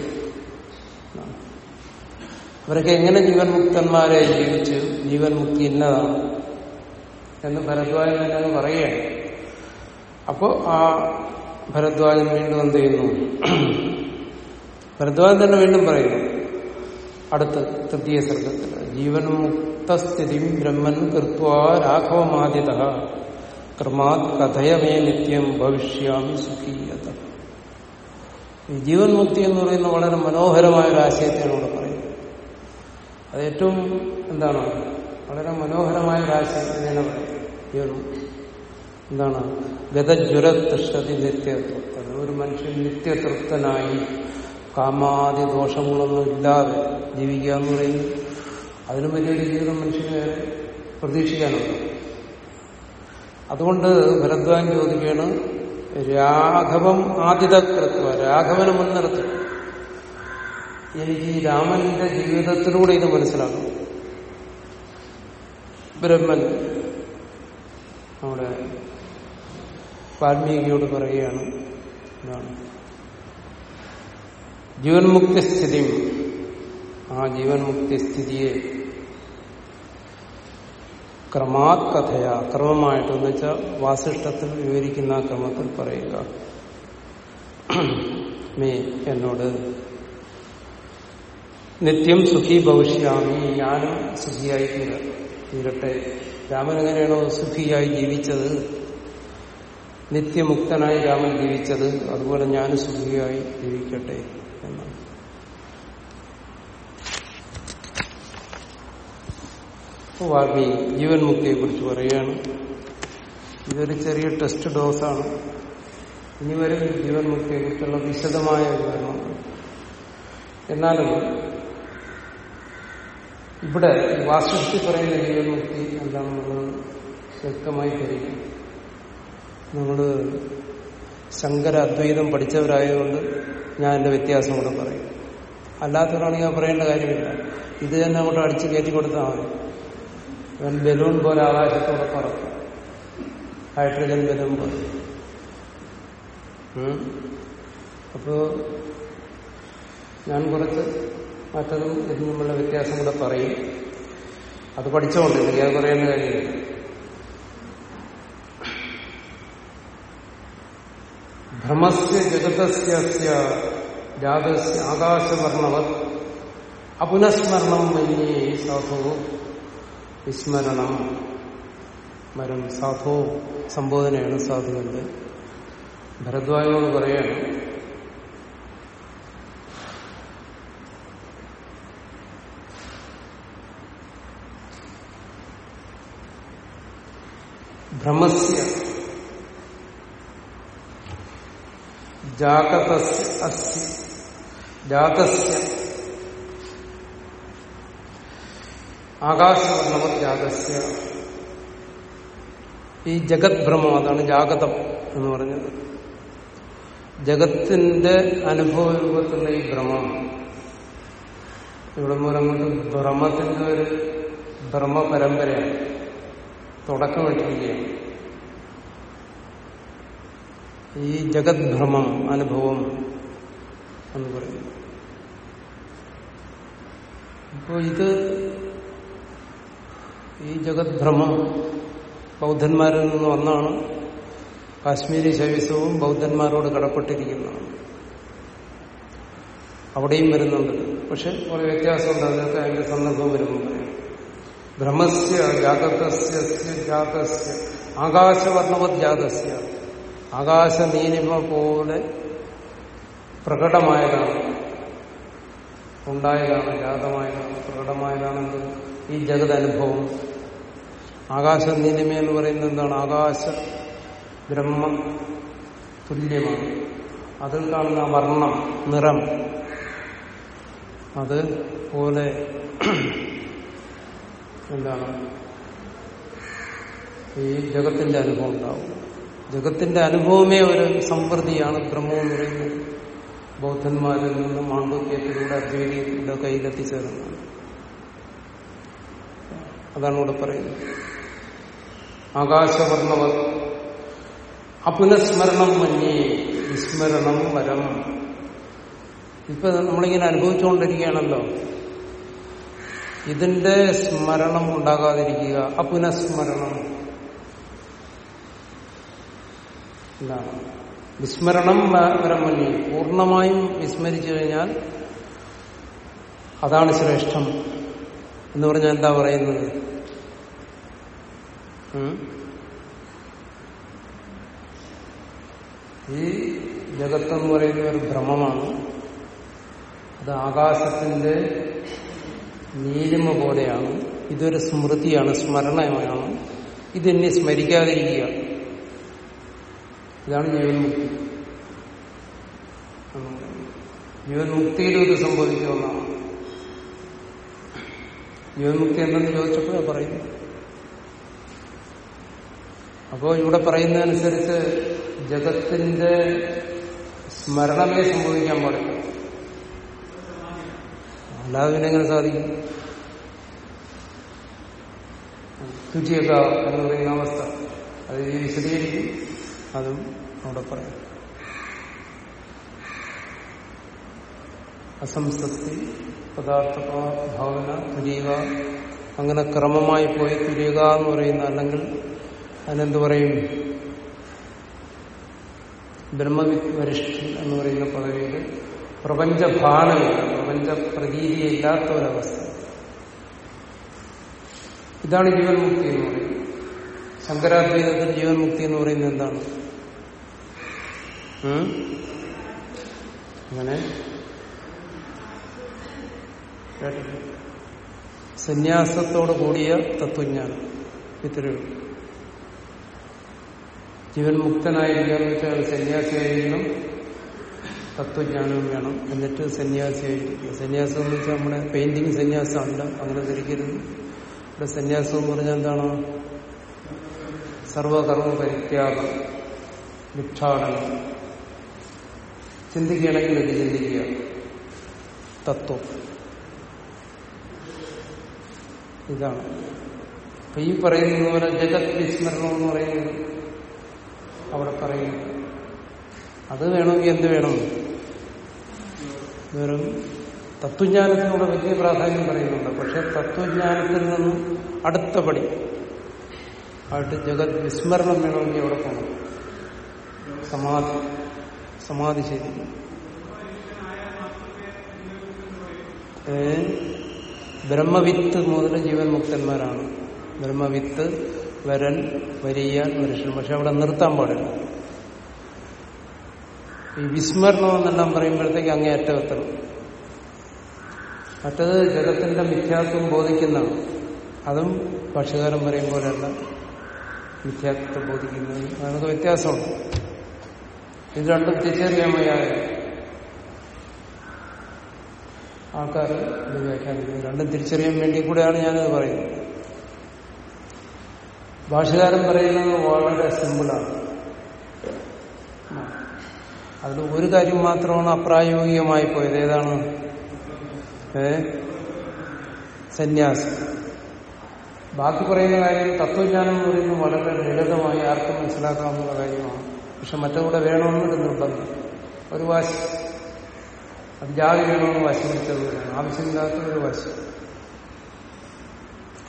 അവരൊക്കെ എങ്ങനെ ജീവൻ മുക്തന്മാരെ ജീവിച്ച് ജീവൻ മുക്തി ഇന്നതാണ് എന്ന് ഭരദ്വാജൻ തന്നെ പറയുകയാണ്. അപ്പോ ആ ഭരദ്വാജൻ വീണ്ടും എന്ത് ചെയ്യുന്നു? ഭരദ്വാജൻ തന്നെ വീണ്ടും പറയുന്നു അടുത്ത തൃതീയ സർഗത്തിൽ ജീവൻ മുക്തസ്ഥിതി ബ്രഹ്മൻ കൃത്വ രാഘവമാദിത കർമാത് കഥയമേ നിത്യം ഭവിഷ്യാമി സുഖീയത. ജീവൻ മുക്തി എന്ന് പറയുന്ന വളരെ മനോഹരമായ ഒരു ആശയത്തെയാണ് ഇവിടെ പറയുന്നത്. അത് ഏറ്റവും എന്താണ്? വളരെ മനോഹരമായ ഒരു ആശയം തന്നെയാണ് പറയുന്നത് ജീവൻ എന്താണ്? ഗതജ്വര തൃഷ്ടതി നിത്യതൃപ്തൻ. ഒരു മനുഷ്യൻ നിത്യതൃപ്തനായി കാമാദി ദോഷങ്ങളൊന്നും ഇല്ലാതെ ജീവിക്കുക എന്ന് പറയുന്നു അതിനു വലിയൊരു ജീവിതം മനുഷ്യന് പ്രതീക്ഷിക്കാനുണ്ട്. അതുകൊണ്ട് ഭരദ്വാൻ ചോദിക്കുകയാണ് രാഘവം ആദിതകൃത്വ രാഘവനെ മുൻനിർത്തി. എനിക്ക് രാമന്റെ ജീവിതത്തിലൂടെ ഇത് മനസ്സിലാക്കും ബ്രഹ്മൻ അവിടെ വാൽമീകിയോട് പറയുകയാണ്. എന്താണ് ജീവൻമുക്തി ആ ജീവൻമുക്തി സ്ഥിതിയെ ക്രമാത് കഥയ ക്രമമായിട്ടെന്ന് വെച്ചാൽ വാസിഷ്ടത്തിൽ വിവരിക്കുന്ന ആ ക്രമത്തിൽ പറയുക. മേ എന്നോട് നിത്യം സുഖി ഭവിഷ്യാമി ഞാനും സുഖിയായി തീര തീരട്ടെ. രാമൻ എങ്ങനെയാണോ സുഖിയായി ജീവിച്ചത്? നിത്യമുക്തനായി രാമൻ ജീവിച്ചത് അതുപോലെ ഞാൻ സുഖിയായി ജീവിക്കട്ടെ എന്നാണ്. വാൽമീകി ജീവൻ മുക്തിയെ കുറിച്ച് പറയുകയാണ്. ഇതൊരു ചെറിയ ടെസ്റ്റ് ഡോസാണ്. ഇനി വരും ജീവൻ മുക്തിയെ കുറിച്ചുള്ള വിശദമായ വിവരണം എന്നാലും ഇവിടെ വാസ്തുഷ്ടി പറയുന്ന ജീവൻ മുക്തി എന്താണെന്നുള്ളത് വ്യക്തമായി தெரிയും നമ്മൾ ശങ്കര അദ്വൈതം പഠിച്ചവരായതുകൊണ്ട് ഞാൻ എന്റെ വ്യത്യാസം കൂടെ പറയും. അല്ലാത്തവരാണെങ്കിൽ ഞാൻ പറയേണ്ട കാര്യമില്ല. ഇത് തന്നെ അങ്ങോട്ട് അടിച്ചു കയറ്റി കൊടുത്താൽ മതി. ബലൂൺ പോലെ ആകാശത്തോടെ പറക്കും. ഹൈഡ്രജൻ ബലൂൺ പോലെ. അപ്പോ ഞാൻ കുറച്ച് മറ്റതും ഇതിന് തമ്മിലുള്ള വ്യത്യാസം കൂടെ പറയും. അത് പഠിച്ചോണ്ട് എനിക്ക് അത് പറയേണ്ട കാര്യമില്ല. ഭ്രമസ്യ ജഗതസ്യ ജാതസ്യ ആകാശവർണവത്. അപുനസ്മരണം മന്യേ സാധു വിസ്മരണം. വരും സാധു സംബോധനയാണ് സാധുവിന്റെ. ഭരദ്വാജനോട് പറയാണ് ഭ്രമസ്യ ജാഗതസ്യ അസ്യ ജാതസ്യ. ജാതസ്യ ഈ ജഗത് ഭ്രമം അതാണ് ജാഗതം എന്ന് പറഞ്ഞത്. ജഗത്തിന്റെ അനുഭവ രൂപത്തിലുള്ള ഈ ഭ്രമം ഇവിടെ മൂലം കൊണ്ട് ഭ്രമത്തിന്റെ ഒരു ഭ്രമ പരമ്പരയാണ് തുടക്കമിട്ടിരിക്കുകയാണ് ഈ ജഗദ്ഭ്രമം അനുഭവം എന്ന് പറയുന്നു. അപ്പോ ഇത് ഈ ജഗദ്ഭ്രമം ബൗദ്ധന്മാരിൽ നിന്ന് വന്നാണ്. കാശ്മീരി ശൈവിസവും ബൗദ്ധന്മാരോട് കടപ്പെട്ടിരിക്കുന്നതാണ്. അവിടെയും വരുന്നുണ്ട്. പക്ഷെ കുറെ വ്യത്യാസമുണ്ട്. അതിനൊക്കെ അതിന്റെ സന്ദർഭം വരുമ്പോൾ പറയാം. ബ്രഹ്മസ്യ ജാതകസ്യ ജാതസ്യ. ആകാശവർണവത് ജാതസ്യ. ആകാശ നീനിമ പോലെ പ്രകടമായതാണ് ഉണ്ടായതാണ് ജാതമായതാണ് പ്രകടമായതാണെന്ന് ഈ ജഗത് അനുഭവം ആകാശ നീനിമ എന്ന് പറയുന്നത് എന്താണ്? ആകാശ ബ്രഹ്മം തുല്യമാണ്. അതിൽ കാണുന്ന വർണം നിറം അത് പോലെ എന്താണ്? ഈ ജഗത്തിന്റെ അനുഭവം ഉണ്ടാവും. ജഗത്തിന്റെ അനുഭവമേ ഒരു സമൃദ്ധിയാണ് ബ്രഹ്മം എന്ന് പറയുന്നത് ബൗദ്ധന്മാരിൽ നിന്ന് മാണ്ഡവ്യത്തിലൂടെ അദ്വൈതത്തിന്റെ കയ്യിലെത്തിച്ചേർന്നത്. അതാണ് ഇവിടെ പറയുന്നത്. ആകാശവർണവർ അപുനസ്മരണം മഞ്ഞേ വിസ്മരണം വരം. ഇപ്പൊ നമ്മളിങ്ങനെ അനുഭവിച്ചുകൊണ്ടിരിക്കുകയാണല്ലോ. ഇതിന്റെ സ്മരണം ഉണ്ടാകാതിരിക്കുക അപുനസ്മരണം. എന്താണ് വിസ്മരണം വരം പൂർണമായും വിസ്മരിച്ചു കഴിഞ്ഞാൽ അതാണ് ശ്രേഷ്ഠം എന്ന് പറഞ്ഞാൽ എന്താ പറയുന്നത്? ഈ ജഗത്തെന്ന് പറയുന്ന ഒരു ഭ്രമമാണ്. അത് ആകാശത്തിന്റെ നീലിമ പോലെയാണ്. ഇതൊരു സ്മൃതിയാണ് സ്മരണമാണ് ഇതെന്നെ സ്മരിക്കാതിരിക്കുക. ഇതാണ് ജീവൻ മുക്തി. ജീവൻ മുക്തിയിലും ഇത് സംഭവിക്കുമെന്നാണ് ജീവൻ മുക്തി എന്തെന്ന് ചോദിച്ചപ്പോഴാണ് പറയുന്നത്. അപ്പോ ഇവിടെ പറയുന്നതനുസരിച്ച് ജഗത്തിന്റെ സ്മരണമേ സംഭവിക്കാൻ പാടില്ല. അല്ലാതെ പിന്നെ എങ്ങനെ സാധിക്കും? തുചിയക എന്ന് പറയുന്ന അവസ്ഥ. അത് വിശദീകരിക്കും. അതും അവിടെ പറയാം. അസംസക്തി പദാർത്ഥ ഭാവന തുരിയുക അങ്ങനെ ക്രമമായി പോയി തുരിയുക എന്ന് പറയുന്ന അല്ലെങ്കിൽ അതിനെന്ത് പറയും? ബ്രഹ്മവരിഷ്ഠൻ എന്ന് പറയുന്ന പദവിയിൽ പ്രപഞ്ചഭാനമില്ല പ്രപഞ്ച പ്രതീതിയില്ലാത്ത ഒരവസ്ഥ ഇതാണ് ജീവൻമുക്തി എന്ന് പറയുന്നത്. ശങ്കരാദ്വൈതത്തിൽ ജീവൻമുക്തി എന്ന് പറയുന്നത് എന്താണ്? അങ്ങനെ. സന്യാസത്തോട് കൂടിയ തത്വജ്ഞാനം. ഇത്രയും ജീവൻ മുക്തനായിരിക്കാന്ന് വെച്ചാൽ സന്യാസിയായിരിക്കണം. തത്വജ്ഞാനവും വേണം. എന്നിട്ട് സന്യാസിയായിരിക്കും സന്യാസം എന്ന് വെച്ചാൽ നമ്മുടെ പെയിന്റിങ് സന്യാസമല്ല. അങ്ങനെ ധരിക്കരുത്. ഇവിടെ സന്യാസം എന്ന് പറഞ്ഞാൽ എന്താണ്? സർവകർമ്മ പരിത്യാഗം ഭിക്ഷാടനം. ചിന്തിക്കുകയാണെങ്കിൽ ഇത് ചിന്തിക്കുക. തത്വം. ഇതാണ്. അപ്പൊ ഈ പറയുന്നത് പോലെ ജഗത് വിസ്മരണം എന്ന് പറയുന്നത് അവിടെ പറയുന്നു. അത് വേണമെങ്കിൽ എന്ത് വേണം? വെറും തത്വജ്ഞാനത്തിനോട് വലിയ പ്രാധാന്യം പറയുന്നുണ്ട്. പക്ഷെ തത്വജ്ഞാനത്തിൽ നിന്നും അടുത്ത പടി. ആയിട്ട് ജഗത് വിസ്മരണം വേണമെങ്കിൽ അവിടെ പോകണം. സമാധി. സമാധി ചെയ്തിരിക്കുന്നു. ബ്രഹ്മവിത്ത് മുതൽ ജീവൻ മുക്തന്മാരാണ്. ബ്രഹ്മവിത്ത് വരൻ വരിയാൻ മനുഷ്യൻ. പക്ഷെ അവിടെ നിർത്താൻ പാടില്ല. ഈ വിസ്മരണം എന്നെല്ലാം പറയുമ്പോഴത്തേക്ക് അങ്ങേ അറ്റമെത്തണം മറ്റത് ജഗത്തിന്റെ മിഥ്യാത്വം ബോധിക്കുന്നതാണ്. അതും പക്ഷികാരം പറയും പോലെയല്ല മിഥ്യാത്വത്തെ ബോധിക്കുന്നത്. അതിനൊക്കെ വ്യത്യാസമുണ്ട്. ഇത് രണ്ടും തിരിച്ചറിയാൻ വയ്യാതെ ആൾക്കാർ ഇത് വ്യാഖ്യാനിക്കുന്നത് രണ്ടും തിരിച്ചറിയാൻ വേണ്ടി കൂടെയാണ് ഞാനത് പറയുന്നത്. ഭാഷകാരൻ പറയുന്നത് വളരെ സിമ്പിളാണ്. അതിൽ ഒരു കാര്യം മാത്രമാണ് അപ്രായോഗികമായി പോയത്. ഏതാണ്? ഏ? സന്യാസം. ബാക്കി പറയുന്ന കാര്യം തത്വജ്ഞാനം എന്ന് പറയുന്നത് വളരെ ലളിതമായി ആർക്കും മനസ്സിലാക്കാവുന്ന കാര്യമാണ്. പക്ഷെ മറ്റേ കൂടെ വേണമെന്നൊരു നിർബന്ധം. ഒരു വാശി. അത് ജാതി വേണമെന്ന് വാശി ആവശ്യമില്ലാത്ത ഒരു വാശി.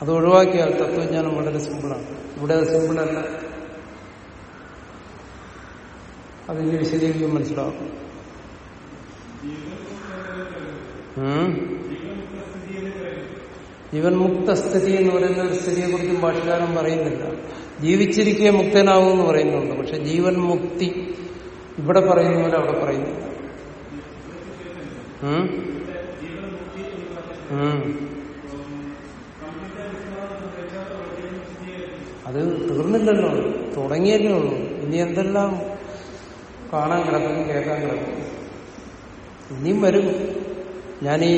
അത് ഒഴിവാക്കിയാൽ തത്വജ്ഞാനം വളരെ സിമ്പിളാണ്. ഇവിടെ അത് സിമ്പിളല്ല. അതിന്റെ വിശദീകരിക്കും മനസ്സിലാവും? ജീവൻ മുക്ത സ്ഥിതി എന്ന് പറയുന്ന ഒരു സ്ഥിതിയെ കുറിച്ചും ഭാഷകാരൻ പറയുന്നില്ല. ജീവിച്ചിരിക്കുക മുക്തനാവും എന്ന് പറയുന്നുണ്ട്. പക്ഷെ ജീവൻ മുക്തി ഇവിടെ പറയുന്ന പോലെ അവിടെ പറയുന്നില്ല. അത് തീർന്നില്ലല്ലോ. തുടങ്ങിയല്ലേ ഉള്ളൂ. ഇനി എന്തെല്ലാം കാണാൻ കിടക്കും കേൾക്കാൻ കിടക്കും. ഇനിയും വരും. ഞാനീ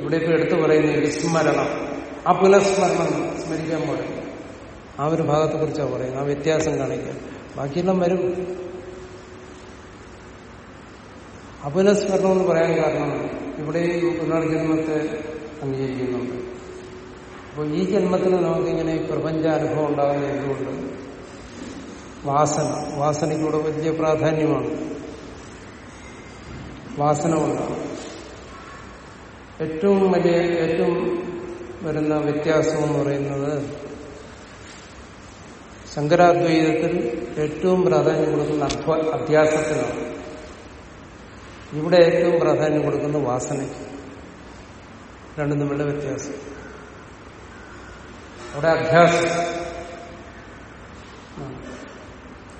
ഇവിടെ ഇപ്പൊ എടുത്തു പറയുന്ന വിസ്മരണം. ആ പുനഃസ്മരണം സ്മരിക്കാൻ പാടില്ല ആ ഒരു ഭാഗത്തെ കുറിച്ചാണ് പറയുന്നത്. ആ വ്യത്യാസം കാണിക്കാൻ ബാക്കിയെല്ലാം വരും. അപുനസ്മരണം എന്ന് പറയാൻ കാരണം ഇവിടെയും പുനർജന്മത്തെ അംഗീകരിക്കുന്നുണ്ട്. അപ്പോൾ ഈ ജന്മത്തിൽ നമുക്കിങ്ങനെ പ്രപഞ്ചാനുഭവം ഉണ്ടാകുന്ന എന്തുകൊണ്ട്? വാസന. വാസനയ്ക്കൂടെ വലിയ പ്രാധാന്യമാണ്. വാസന ഉണ്ടാകും ഏറ്റവും വലിയ ഏറ്റവും വരുന്ന വ്യത്യാസം എന്ന് പറയുന്നത് ശങ്കരാദ്വൈതത്തിൽ ഏറ്റവും പ്രാധാന്യം കൊടുക്കുന്ന അധ്യാസത്തിനാണ്. ഇവിടെ ഏറ്റവും പ്രാധാന്യം കൊടുക്കുന്ന വാസനയ്ക്ക്. രണ്ടും തമ്മിലുള്ള വ്യത്യാസം. അവിടെ അധ്യാസം.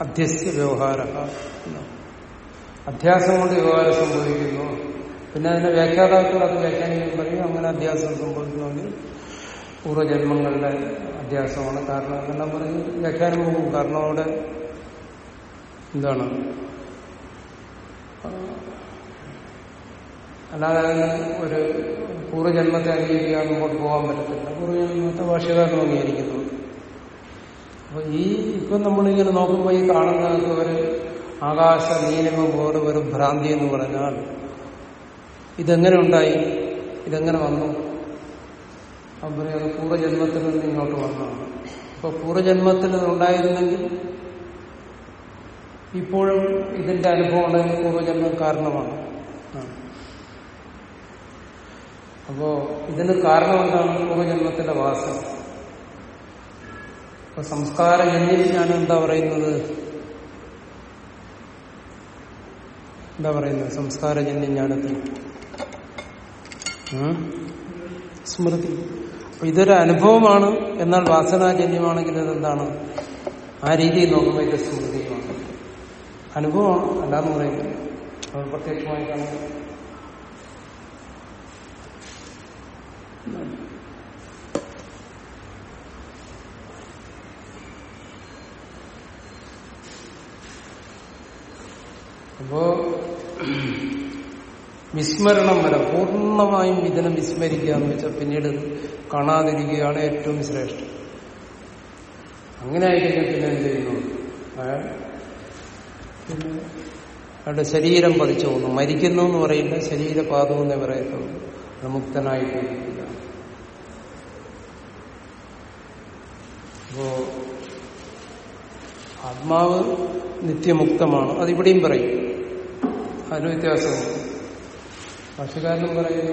അധ്യസ്ഥ വ്യവഹാര അധ്യാസം കൊണ്ട് വ്യവഹാരം സംഭവിക്കുന്നു. പിന്നെ അതിന്റെ വ്യാഖ്യാതാക്കൾ അത് വ്യാഖ്യാനിക്കാൻ പറയും. അങ്ങനെ അധ്യാസം സംഭവിക്കുമെങ്കിൽ പൂർവജന്മങ്ങളുടെ അധ്യാസമാണ് കാരണം അതെല്ലാം പറഞ്ഞ് വ്യാഖ്യാനം പോകും. കാരണം അവിടെ എന്താണ്? അല്ലാതെ ഒരു പൂർവജന്മത്തെ അംഗീകരിക്കാൻ മുമ്പോട്ട് പോകാൻ പറ്റത്തില്ല. പൂർവജന്മത്തെ ഭാഷകാരനും അംഗീകരിക്കുന്നു. അപ്പൊ ഈ ഇപ്പൊ നമ്മളിങ്ങനെ നോക്കുമ്പോൾ ഈ കാണുന്ന ഒരു ആകാശ നീലിമ പോലെ ഒരു ഭ്രാന്തി എന്ന് പറഞ്ഞാൽ ഇതെങ്ങനെ ഉണ്ടായി? ഇതെങ്ങനെ വന്നു? അവൻ പറയുന്നത് പൂർവജന്മത്തിൽ നിന്ന് ഇങ്ങോട്ട് വന്നതാണ് അപ്പൊ പൂർവജന്മത്തിൽ ഉണ്ടായിരുന്നെങ്കിൽ ഇപ്പോഴും ഇതിന്റെ അനുഭവം ഉണ്ടെങ്കിൽ പൂർവജന്മം കാരണമാണ്. അപ്പോ ഇതിന് കാരണം എന്താണ് പൂർവജന്മത്തിന്റെ വാസം? അപ്പൊ സംസ്കാരം സംസ്കാരജന്യം ഞാൻ എന്താ പറയുന്നത്? എന്താ പറയുന്നത്? സംസ്കാരജന്യ ജ്ഞാനത്തിൽ? സ്മൃതി. അപ്പൊ ഇതൊരു അനുഭവമാണ്. എന്നാൽ വാസനാജന്യമാണെങ്കിൽ ഇതെന്താണ് ആ രീതിയിൽ നോക്കുമ്പോൾ ഇത് സ്മൃതിയുമാണ്. അനുഭവമാണ്. അല്ലാന്ന് പറയുന്നത് അത് പ്രത്യക്ഷമായി കാണുന്നത് അപ്പോ വിസ്മരണം വരെ പൂർണമായും ഇതിനെ വിസ്മരിക്കുക എന്ന് വെച്ചാൽ പിന്നീട് കാണാതിരിക്കുകയാണ് ഏറ്റവും ശ്രേഷ്ഠം. അങ്ങനെ ആയിരിക്കും പിന്നെ എന്ത് ചെയ്യുന്നു അയാളുടെ ശരീരം പതിച്ചു പോകുന്നു. മരിക്കുന്നു എന്ന് പറയില്ല ശരീരപാതം എന്നേ പറയത്തുള്ളൂ. അത് മുക്തനായിട്ടിരിക്കുക. അപ്പോ ആത്മാവ് നിത്യമുക്തമാണ്. അതിവിടെയും പറയും. അതിന് വ്യത്യാസമുണ്ട്. ഭാഷകാരനും പറയുന്നു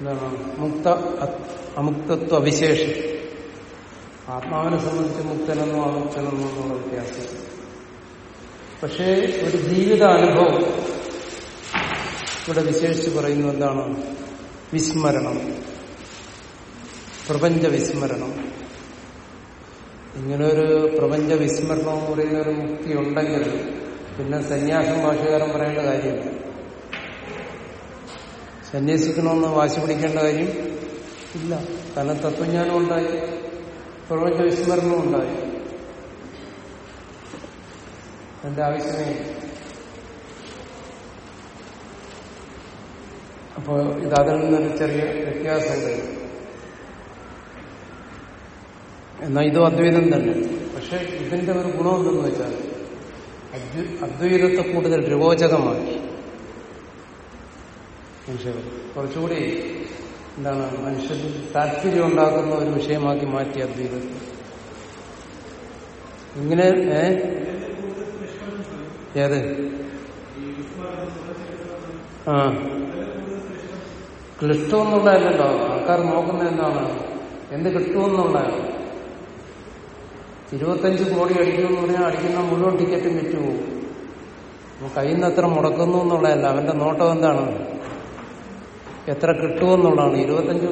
എന്താണ്? മുക്ത അമുക്തത്വ വിശേഷം. ആത്മാവിനെ സംബന്ധിച്ച് മുക്തനെന്നോ അമുക്തനെന്നോ എന്നുള്ള വ്യത്യാസം. പക്ഷേ ഒരു ജീവിത അനുഭവം ഇവിടെ വിശേഷിച്ച് പറയുന്നത് എന്താണ്? വിസ്മരണം. പ്രപഞ്ച വിസ്മരണം. ഇങ്ങനൊരു പ്രപഞ്ച വിസ്മരണം എന്ന് പറയുന്ന ഒരു മുക്തി ഉണ്ടെങ്കിൽ പിന്നെ സന്യാസം ഭാഷകാരം പറയേണ്ട കാര്യമില്ല. സന്യസിക്കണമെന്ന് വാശി പിടിക്കേണ്ട കാര്യം ഇല്ല. കാരണം തത്വജ്ഞാനം ഉണ്ടായി. പ്രപഞ്ച വിസ്മരണവും ഉണ്ടായി. എന്റെ ആവശ്യമേ അപ്പോൾ അപ്പോ ഇത് അതിൽ നിന്നൊരു ചെറിയ വ്യത്യാസമുണ്ട്. എന്നാ ഇതും അദ്വൈതം തന്നെ. പക്ഷെ ഇതിന്റെ ഒരു ഗുണം എന്തെന്ന് വെച്ചാൽ അദ്വ- അദ്വൈതത്തെ കൂടുതൽ രോചകമാക്കി മനുഷ്യർ. കുറച്ചുകൂടി എന്താണ് മനുഷ്യരിൽ താല്പര്യം ഉണ്ടാക്കുന്ന ഒരു വിഷയമാക്കി മാറ്റി അദ്വൈതം ഇങ്ങനെ ഏ? ഏത്? ആ. ക്ലിഷ്ടമെന്നുള്ളതല്ലല്ലോ ആൾക്കാർ നോക്കുന്ന എന്താണ്? എന്ത് കിട്ടുമെന്നുള്ളതാണ് ഇരുപത്തഞ്ച് കോടി അടിക്കുമെന്ന് പറഞ്ഞാൽ അടിക്കുന്ന മുഴുവൻ ടിക്കറ്റും വിറ്റുപോകും. കയ്യിൽ നിന്ന് അത്ര മുടക്കുന്നു എന്നുള്ളതല്ല. അവന്റെ നോട്ടം എന്താണ്? എത്ര കിട്ടുമെന്നുള്ളതാണ്. ഇരുപത്തഞ്ച്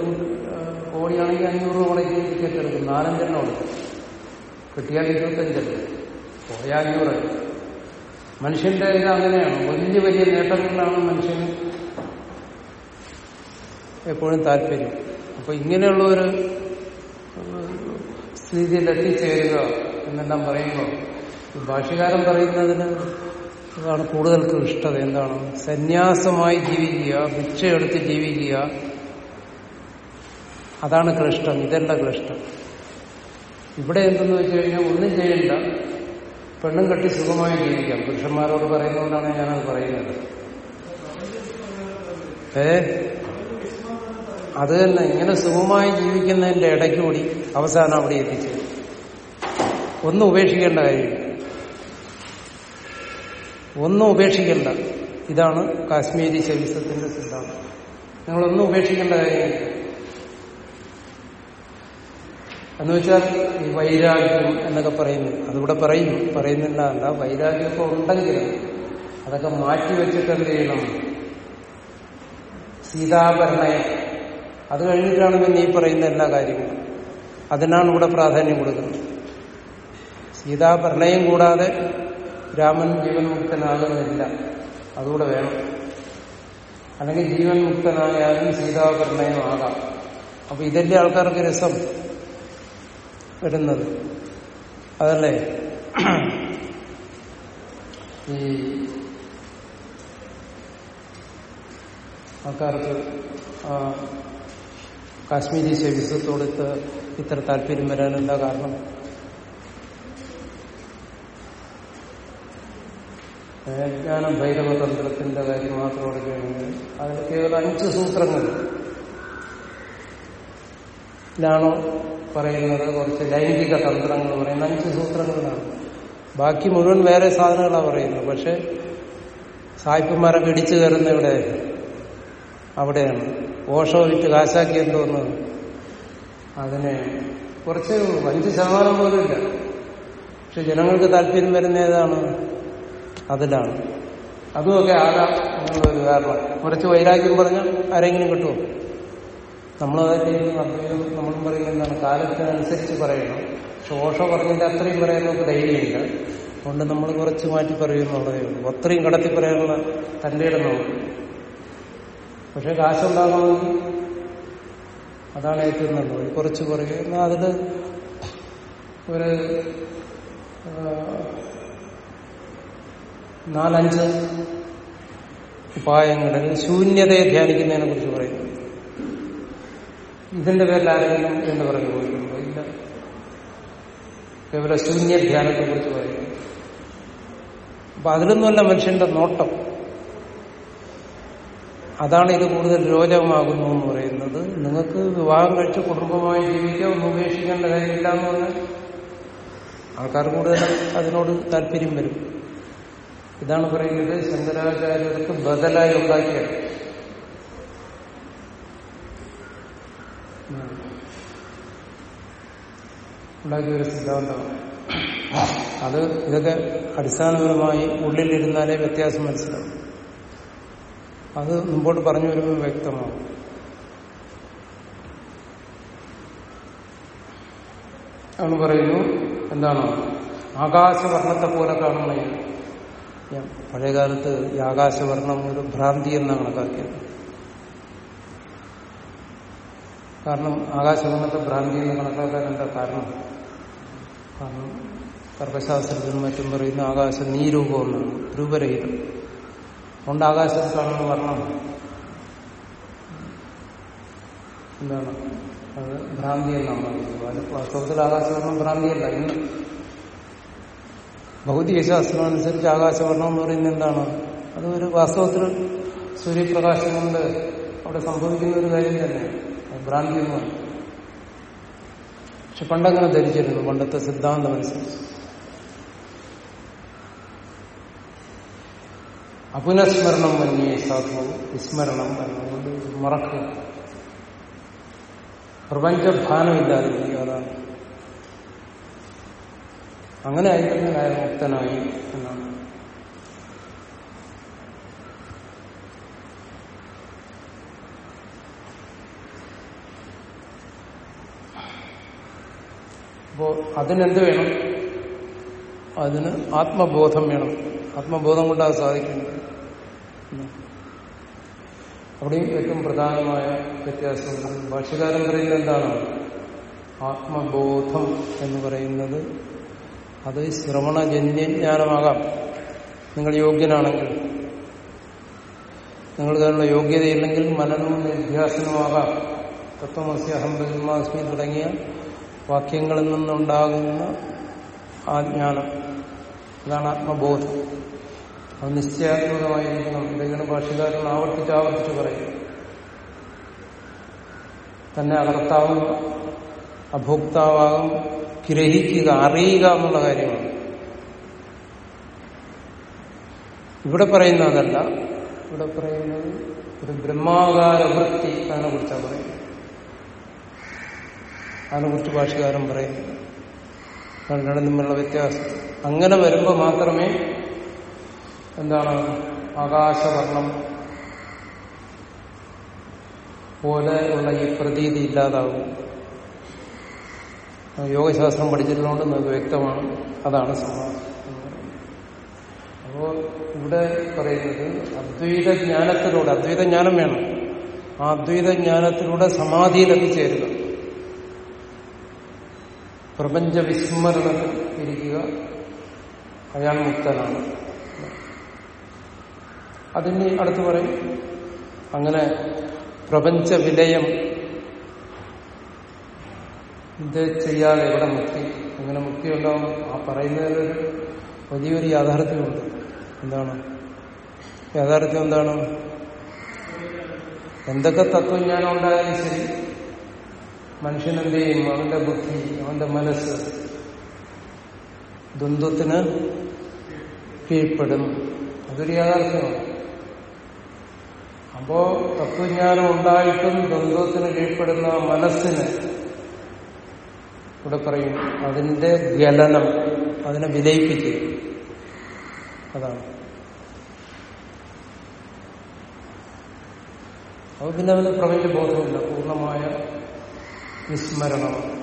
കോടിയാണെങ്കിൽ അഞ്ഞൂറ് കോടിക്ക് ടിക്കറ്റ് എടുക്കും. നാലഞ്ചെണ്ണം എടുക്കും കിട്ടിയാൽ ഇരുപത്തഞ്ചല്ല? പോയാൽ അഞ്ഞൂറ്. മനുഷ്യന്റെ ഇത് അങ്ങനെയാണ്. വലിയ വലിയ നേട്ടങ്ങളിലാണ് മനുഷ്യന് എപ്പോഴും താല്പര്യം. അപ്പൊ ഇങ്ങനെയുള്ള ഒരു സ്ഥിതിയിൽ എത്തിച്ചേരുക എന്നെല്ലാം പറയുമ്പോൾ ഭാഷകാരം പറയുന്നതിന് അതാണ് കൂടുതൽ ഇഷ്ടത എന്താണ്? സന്യാസമായി ജീവിക്കുക ഭിക്ഷയെടുത്ത് ജീവിക്കുക. അതാണ് ക്ലിഷ്ടം ഇതല്ല ക്ലിഷ്ടം ഇവിടെ എന്തെന്ന് വെച്ച് കഴിഞ്ഞാൽ ഒന്നും ചെയ്യണ്ട. പെണ്ണും കെട്ടി സുഖമായി ജീവിക്കാം. പുരുഷന്മാരോട് പറയുന്നതുകൊണ്ടാണ് ഞാനത് പറയുന്നത്. ഏ? അത് തന്നെ. ഇങ്ങനെ സുഖമായി ജീവിക്കുന്നതിന്റെ ഇടയ്ക്കൂടി അവസാനം അവിടെ എത്തിച്ചു ഒന്നും ഉപേക്ഷിക്കേണ്ട കാര്യമില്ല ഒന്നും ഉപേക്ഷിക്കേണ്ട. ഇതാണ് കാശ്മീരി ശൈവസത്തിന്റെ സിദ്ധാന്തം. നിങ്ങളൊന്നും ഉപേക്ഷിക്കേണ്ട കാര്യമില്ല. എന്ന് വെച്ചാൽ ഈ വൈരാഗ്യം എന്നൊക്കെ പറയുന്നു. അതിവിടെ പറയുന്നു. പറയുന്നില്ല അല്ല വൈരാഗ്യമൊക്കെ ഉണ്ടെങ്കിലും അതൊക്കെ മാറ്റി വെച്ചിട്ട് എന്ത് ചെയ്യണം? സീതാഭരണയം. അത് കഴിഞ്ഞിട്ടാണ് പിന്നെ ഈ പറയുന്ന എല്ലാ കാര്യങ്ങളും. അതിനാണ് ഇവിടെ പ്രാധാന്യം കൊടുക്കുന്നത്. സീതാഭരണയം കൂടാതെ രാമൻ ജീവൻ മുക്തനാകുന്നില്ല. അതുകൂടെ വേണം. അല്ലെങ്കിൽ ജീവൻ മുക്തനായാലും സീതാഭരണയം ആകാം. അപ്പൊ ഇതിന്റെ ആൾക്കാർക്ക് രസം വരുന്നത്. അതല്ലേ? ഈ ആൾക്കാർക്ക് കാശ്മീരി ശവിസത്തോട് ഇത്ര താല്പര്യം വരാനുള്ള കാരണം? ജ്ഞാന ഭൈരവ തന്ത്രത്തിന്റെ കാര്യം മാത്രം എടുക്കുകയാണെങ്കിൽ അതിൽ കേവലം അഞ്ച് സൂത്രങ്ങൾ. ഇതാണോ പറയുന്നത്? കുറച്ച് ലൈംഗിക തന്ത്രങ്ങൾ പറയുന്ന അഞ്ച് സൂത്രങ്ങളാണ്. ബാക്കി മുഴുവൻ വേറെ സാധനങ്ങളാണ് പറയുന്നത്. പക്ഷെ സായിപ്പന്മാരൊക്കെ ഇടിച്ചു കയറുന്ന ഇവിടെ അവിടെയാണ്. ഓഷോ വിറ്റ് കാശാക്കി എന്തോന്ന്? അതിനെ കുറച്ചേ അഞ്ച് ശതമാനം പോലും ഇല്ല. പക്ഷെ ജനങ്ങൾക്ക് താല്പര്യം വരുന്ന ഏതാണ്? അതിലാണ്. അതുമൊക്കെ ആകാം എന്നുള്ളൊരു കാരണം കുറച്ച് വൈരാഗ്യം പറഞ്ഞാൽ ആരെങ്കിലും കിട്ടുമോ? നമ്മളതല്ലേ അദ്വൈതം നമ്മളും പറയുന്നതാണ് കാലത്തിനനുസരിച്ച് പറയണം. പക്ഷെ ഓഷോ പറഞ്ഞതിന്റെ അത്രയും പറയാൻ നമുക്ക് ധൈര്യമില്ല. അതുകൊണ്ട് നമ്മൾ കുറച്ച് മാറ്റി പറയുമെന്നുള്ളതേ ഉള്ളൂ. അത്രയും കടത്തി പറയാനുള്ള തന്റെ ഇടം പക്ഷെ കാശുണ്ടാകണമെങ്കിൽ അതാണ് ഏറ്റവും നല്ലത്. കുറച്ച് പറയുക. എന്നാൽ അതിൽ ഒരു നാലഞ്ച് ഉപായങ്ങളിൽ ശൂന്യതയെ ധ്യാനിക്കുന്നതിനെ കുറിച്ച് പറയുന്നു. ഇതിന്റെ പേരിൽ ആരെങ്കിലും എന്ന് പറഞ്ഞു പോയിട്ടുണ്ടോ? ഇല്ല. കേവല ശൂന്യ ധ്യാനത്തെ കുറിച്ച് പറയുന്നു. അപ്പൊ അതിലൊന്നുമല്ല മനുഷ്യന്റെ നോട്ടം. അതാണ് ഇത് കൂടുതൽ രോചകമാകുന്നു എന്ന് പറയുന്നത്. നിങ്ങൾക്ക് വിവാഹം കഴിച്ച് കുടുംബമായി ജീവിക്കുക ഒന്നും ഉപേക്ഷിക്കേണ്ട കാര്യമില്ല എന്ന് പറഞ്ഞാൽ ആൾക്കാർ കൂടുതൽ അതിനോട് താല്പര്യം വരും. ഇതാണ് പറയുന്നത് ശങ്കരാചാര്യർക്ക് ബദലായി ഉണ്ടാക്കിയ ഉണ്ടാക്കിയ ഒരു സിദ്ധാന്തമാണ്. അത് ഇതൊക്കെ അടിസ്ഥാനപരമായി ഉള്ളിലിരുന്നാലേ വ്യത്യാസം മനസ്സിലാവും. അത് മുമ്പോട്ട് പറഞ്ഞു വരുമ്പോൾ വ്യക്തമാവും. അവന് പറയുന്നു എന്താണോ? ആകാശവർണത്തെ പോലെ കാണുന്ന പഴയകാലത്ത് ഈ ആകാശവർണം ഒരു ഭ്രാന്തി എന്നാണ് കണക്കാക്കിയത്. കാരണം ആകാശവർണത്തെ ഭ്രാന്തി എന്ന് കണക്കാക്കാൻ എന്താ കാരണം? കാരണം തർക്കശാസ്ത്രത്തിനും മറ്റും പറയുന്ന ആകാശം നീരൂപമാണ് എന്നാണ് രൂപരഹിതം. അതുകൊണ്ട് ആകാശത്ത് കാണുന്ന വർണം. എന്താണ്? അത് ഭ്രാന്തി എന്നാണ് വാസ്തവത്തിൽ ആകാശവർണം ഭ്രാന്തിയല്ല ഇന്ന് ഭൗതിക ശാസ്ത്രം അനുസരിച്ച് ആകാശവർണം എന്ന് പറയുന്നത് എന്താണ്? അത് ഒരു വാസ്തവത്തിൽ സൂര്യപ്രകാശം കൊണ്ട് അവിടെ സംഭവിക്കുന്ന ഒരു കാര്യം തന്നെയാണ് ഭ്രാന്തിയുമാണ്. പക്ഷെ പണ്ടങ്ങനെ ധരിച്ചിരുന്നു. പണ്ടത്തെ സിദ്ധാന്തം അനുസരിച്ച്. അപുനസ്മരണം മന്യേ സാധു വിസ്മരണം എന്നുകൊണ്ട് മറക്കുക. പ്രപഞ്ചഭാനമില്ലാതിരിക്കുക അതാണ് അങ്ങനെ ആയിരുന്നു അയാൾ മുക്തനായി എന്നാണ്. അപ്പോ അതിനെന്ത് വേണം? അതിന് ആത്മബോധം വേണം. ആത്മബോധം കൊണ്ടാണ് സാധിക്കുന്നത്. അവിടെയും ഏറ്റവും പ്രധാനമായ വ്യത്യാസം ഭാഷ്യകാരൻ പറയുന്നത് എന്താണ്? ആത്മബോധം എന്ന് പറയുന്നത് അത് ശ്രവണജന്യജ്ഞാനമാകാം. നിങ്ങൾ യോഗ്യനാണെങ്കിൽ. നിങ്ങൾക്കുള്ള അതിനുള്ള യോഗ്യതയില്ലെങ്കിൽ മനനവും നിധ്യാസനമാകാം തത്വമസ്യ അഹം ബ്രഹ്മാസ്മി തുടങ്ങിയ വാക്യങ്ങളിൽ നിന്നുണ്ടാകുന്ന ആ ജ്ഞാനം. അതാണ് ആത്മബോധം. അത് നിശ്ചയാത്മകമായിരിക്കണം. എന്തെങ്കിലും ഭാഷകാരൻ ആവർത്തിച്ച് ആവർത്തിച്ച് പറയും. തന്നെ അകർത്താവും അഭോക്താവാകും ഗ്രഹിക്കുക അറിയുക എന്നുള്ള കാര്യമാണ്. ഇവിടെ പറയുന്ന അതല്ല. ഇവിടെ പറയുന്നത് ഒരു ബ്രഹ്മാകാര വൃത്തി അതിനെ കുറിച്ചാണ് പറയുന്നത് അതിനെക്കുറിച്ച് ഭാഷകാരൻ പറയുന്നത്. രണ്ടും തമ്മിലുള്ള വ്യത്യാസം. അങ്ങനെ വരുമ്പോൾ മാത്രമേ എന്താണ്? ആകാശവർണം പോലെയുള്ള ഈ പ്രതീതി ഇല്ലാതാവും. യോഗശാസ്ത്രം പഠിച്ചിട്ടുള്ളതുകൊണ്ട് നമുക്ക് വ്യക്തമാണ്. അതാണ് സംഭവം അപ്പോ ഇവിടെ പറയുന്നത് അദ്വൈത ജ്ഞാനത്തിലൂടെ അദ്വൈത ജ്ഞാനം വേണം. ആ അദ്വൈത ജ്ഞാനത്തിലൂടെ സമാധിയിലെത്തിച്ചേരുക പ്രപഞ്ച വിസ്മരണത്തിൽ ഇരിക്കുക അയാൾ മുക്തനാണ്. അതിന് അടുത്ത് പറയും അങ്ങനെ പ്രപഞ്ച വിലയം ഇത് ചെയ്യാതെ എവിടെ മുക്തി. അങ്ങനെ മുക്തി ഉണ്ടാവും ആ പറയുന്നതിനൊരു വലിയൊരു യാഥാർത്ഥ്യമുണ്ട്. എന്താണ്? യാഥാർത്ഥ്യം എന്താണ്? എന്തൊക്കെ തത്വജ്ഞാനം ഉണ്ടായാലും ശരി മനുഷ്യനെന്ത് ചെയ്യും? അവന്റെ ബുദ്ധി അവന്റെ മനസ്സ് ദ്വന്ദ്വത്തിന് കീഴ്പ്പെടും അതൊരു യാഥാർത്ഥ്യമാണ്. അപ്പോ തത്വജ്ഞാനം ഉണ്ടായിട്ടും ദ്വന്ദ്വത്തിന് കീഴ്പ്പെടുന്ന മനസ്സിന് ഇവിടെ പറയും അതിന്റെ ഗലനം അതിനെ വിലയിപ്പിക്കുക. അതാണ്. അപ്പൊ പിന്നെ അവന് പ്രപഞ്ച ബോധമില്ല. പൂർണമായ വിസ്മരണം.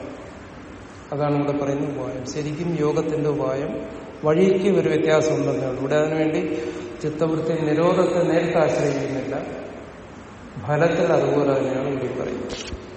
അതാണ് ഇവിടെ പറയുന്ന ഉപായം. ശരിക്കും യോഗത്തിന്റെ ഉപായം വഴിക്ക് ഒരു വ്യത്യാസം ഉണ്ടെന്നാണ് ഇവിടെ അതിനുവേണ്ടി ചിത്തവൃത്തി നിരോധത്തെ നേരിട്ട് ആശ്രയിക്കുന്നില്ല. ഫലത്തിൽ അതുപോലെ തന്നെയാണ് ഇവിടെ പറയുന്നത്.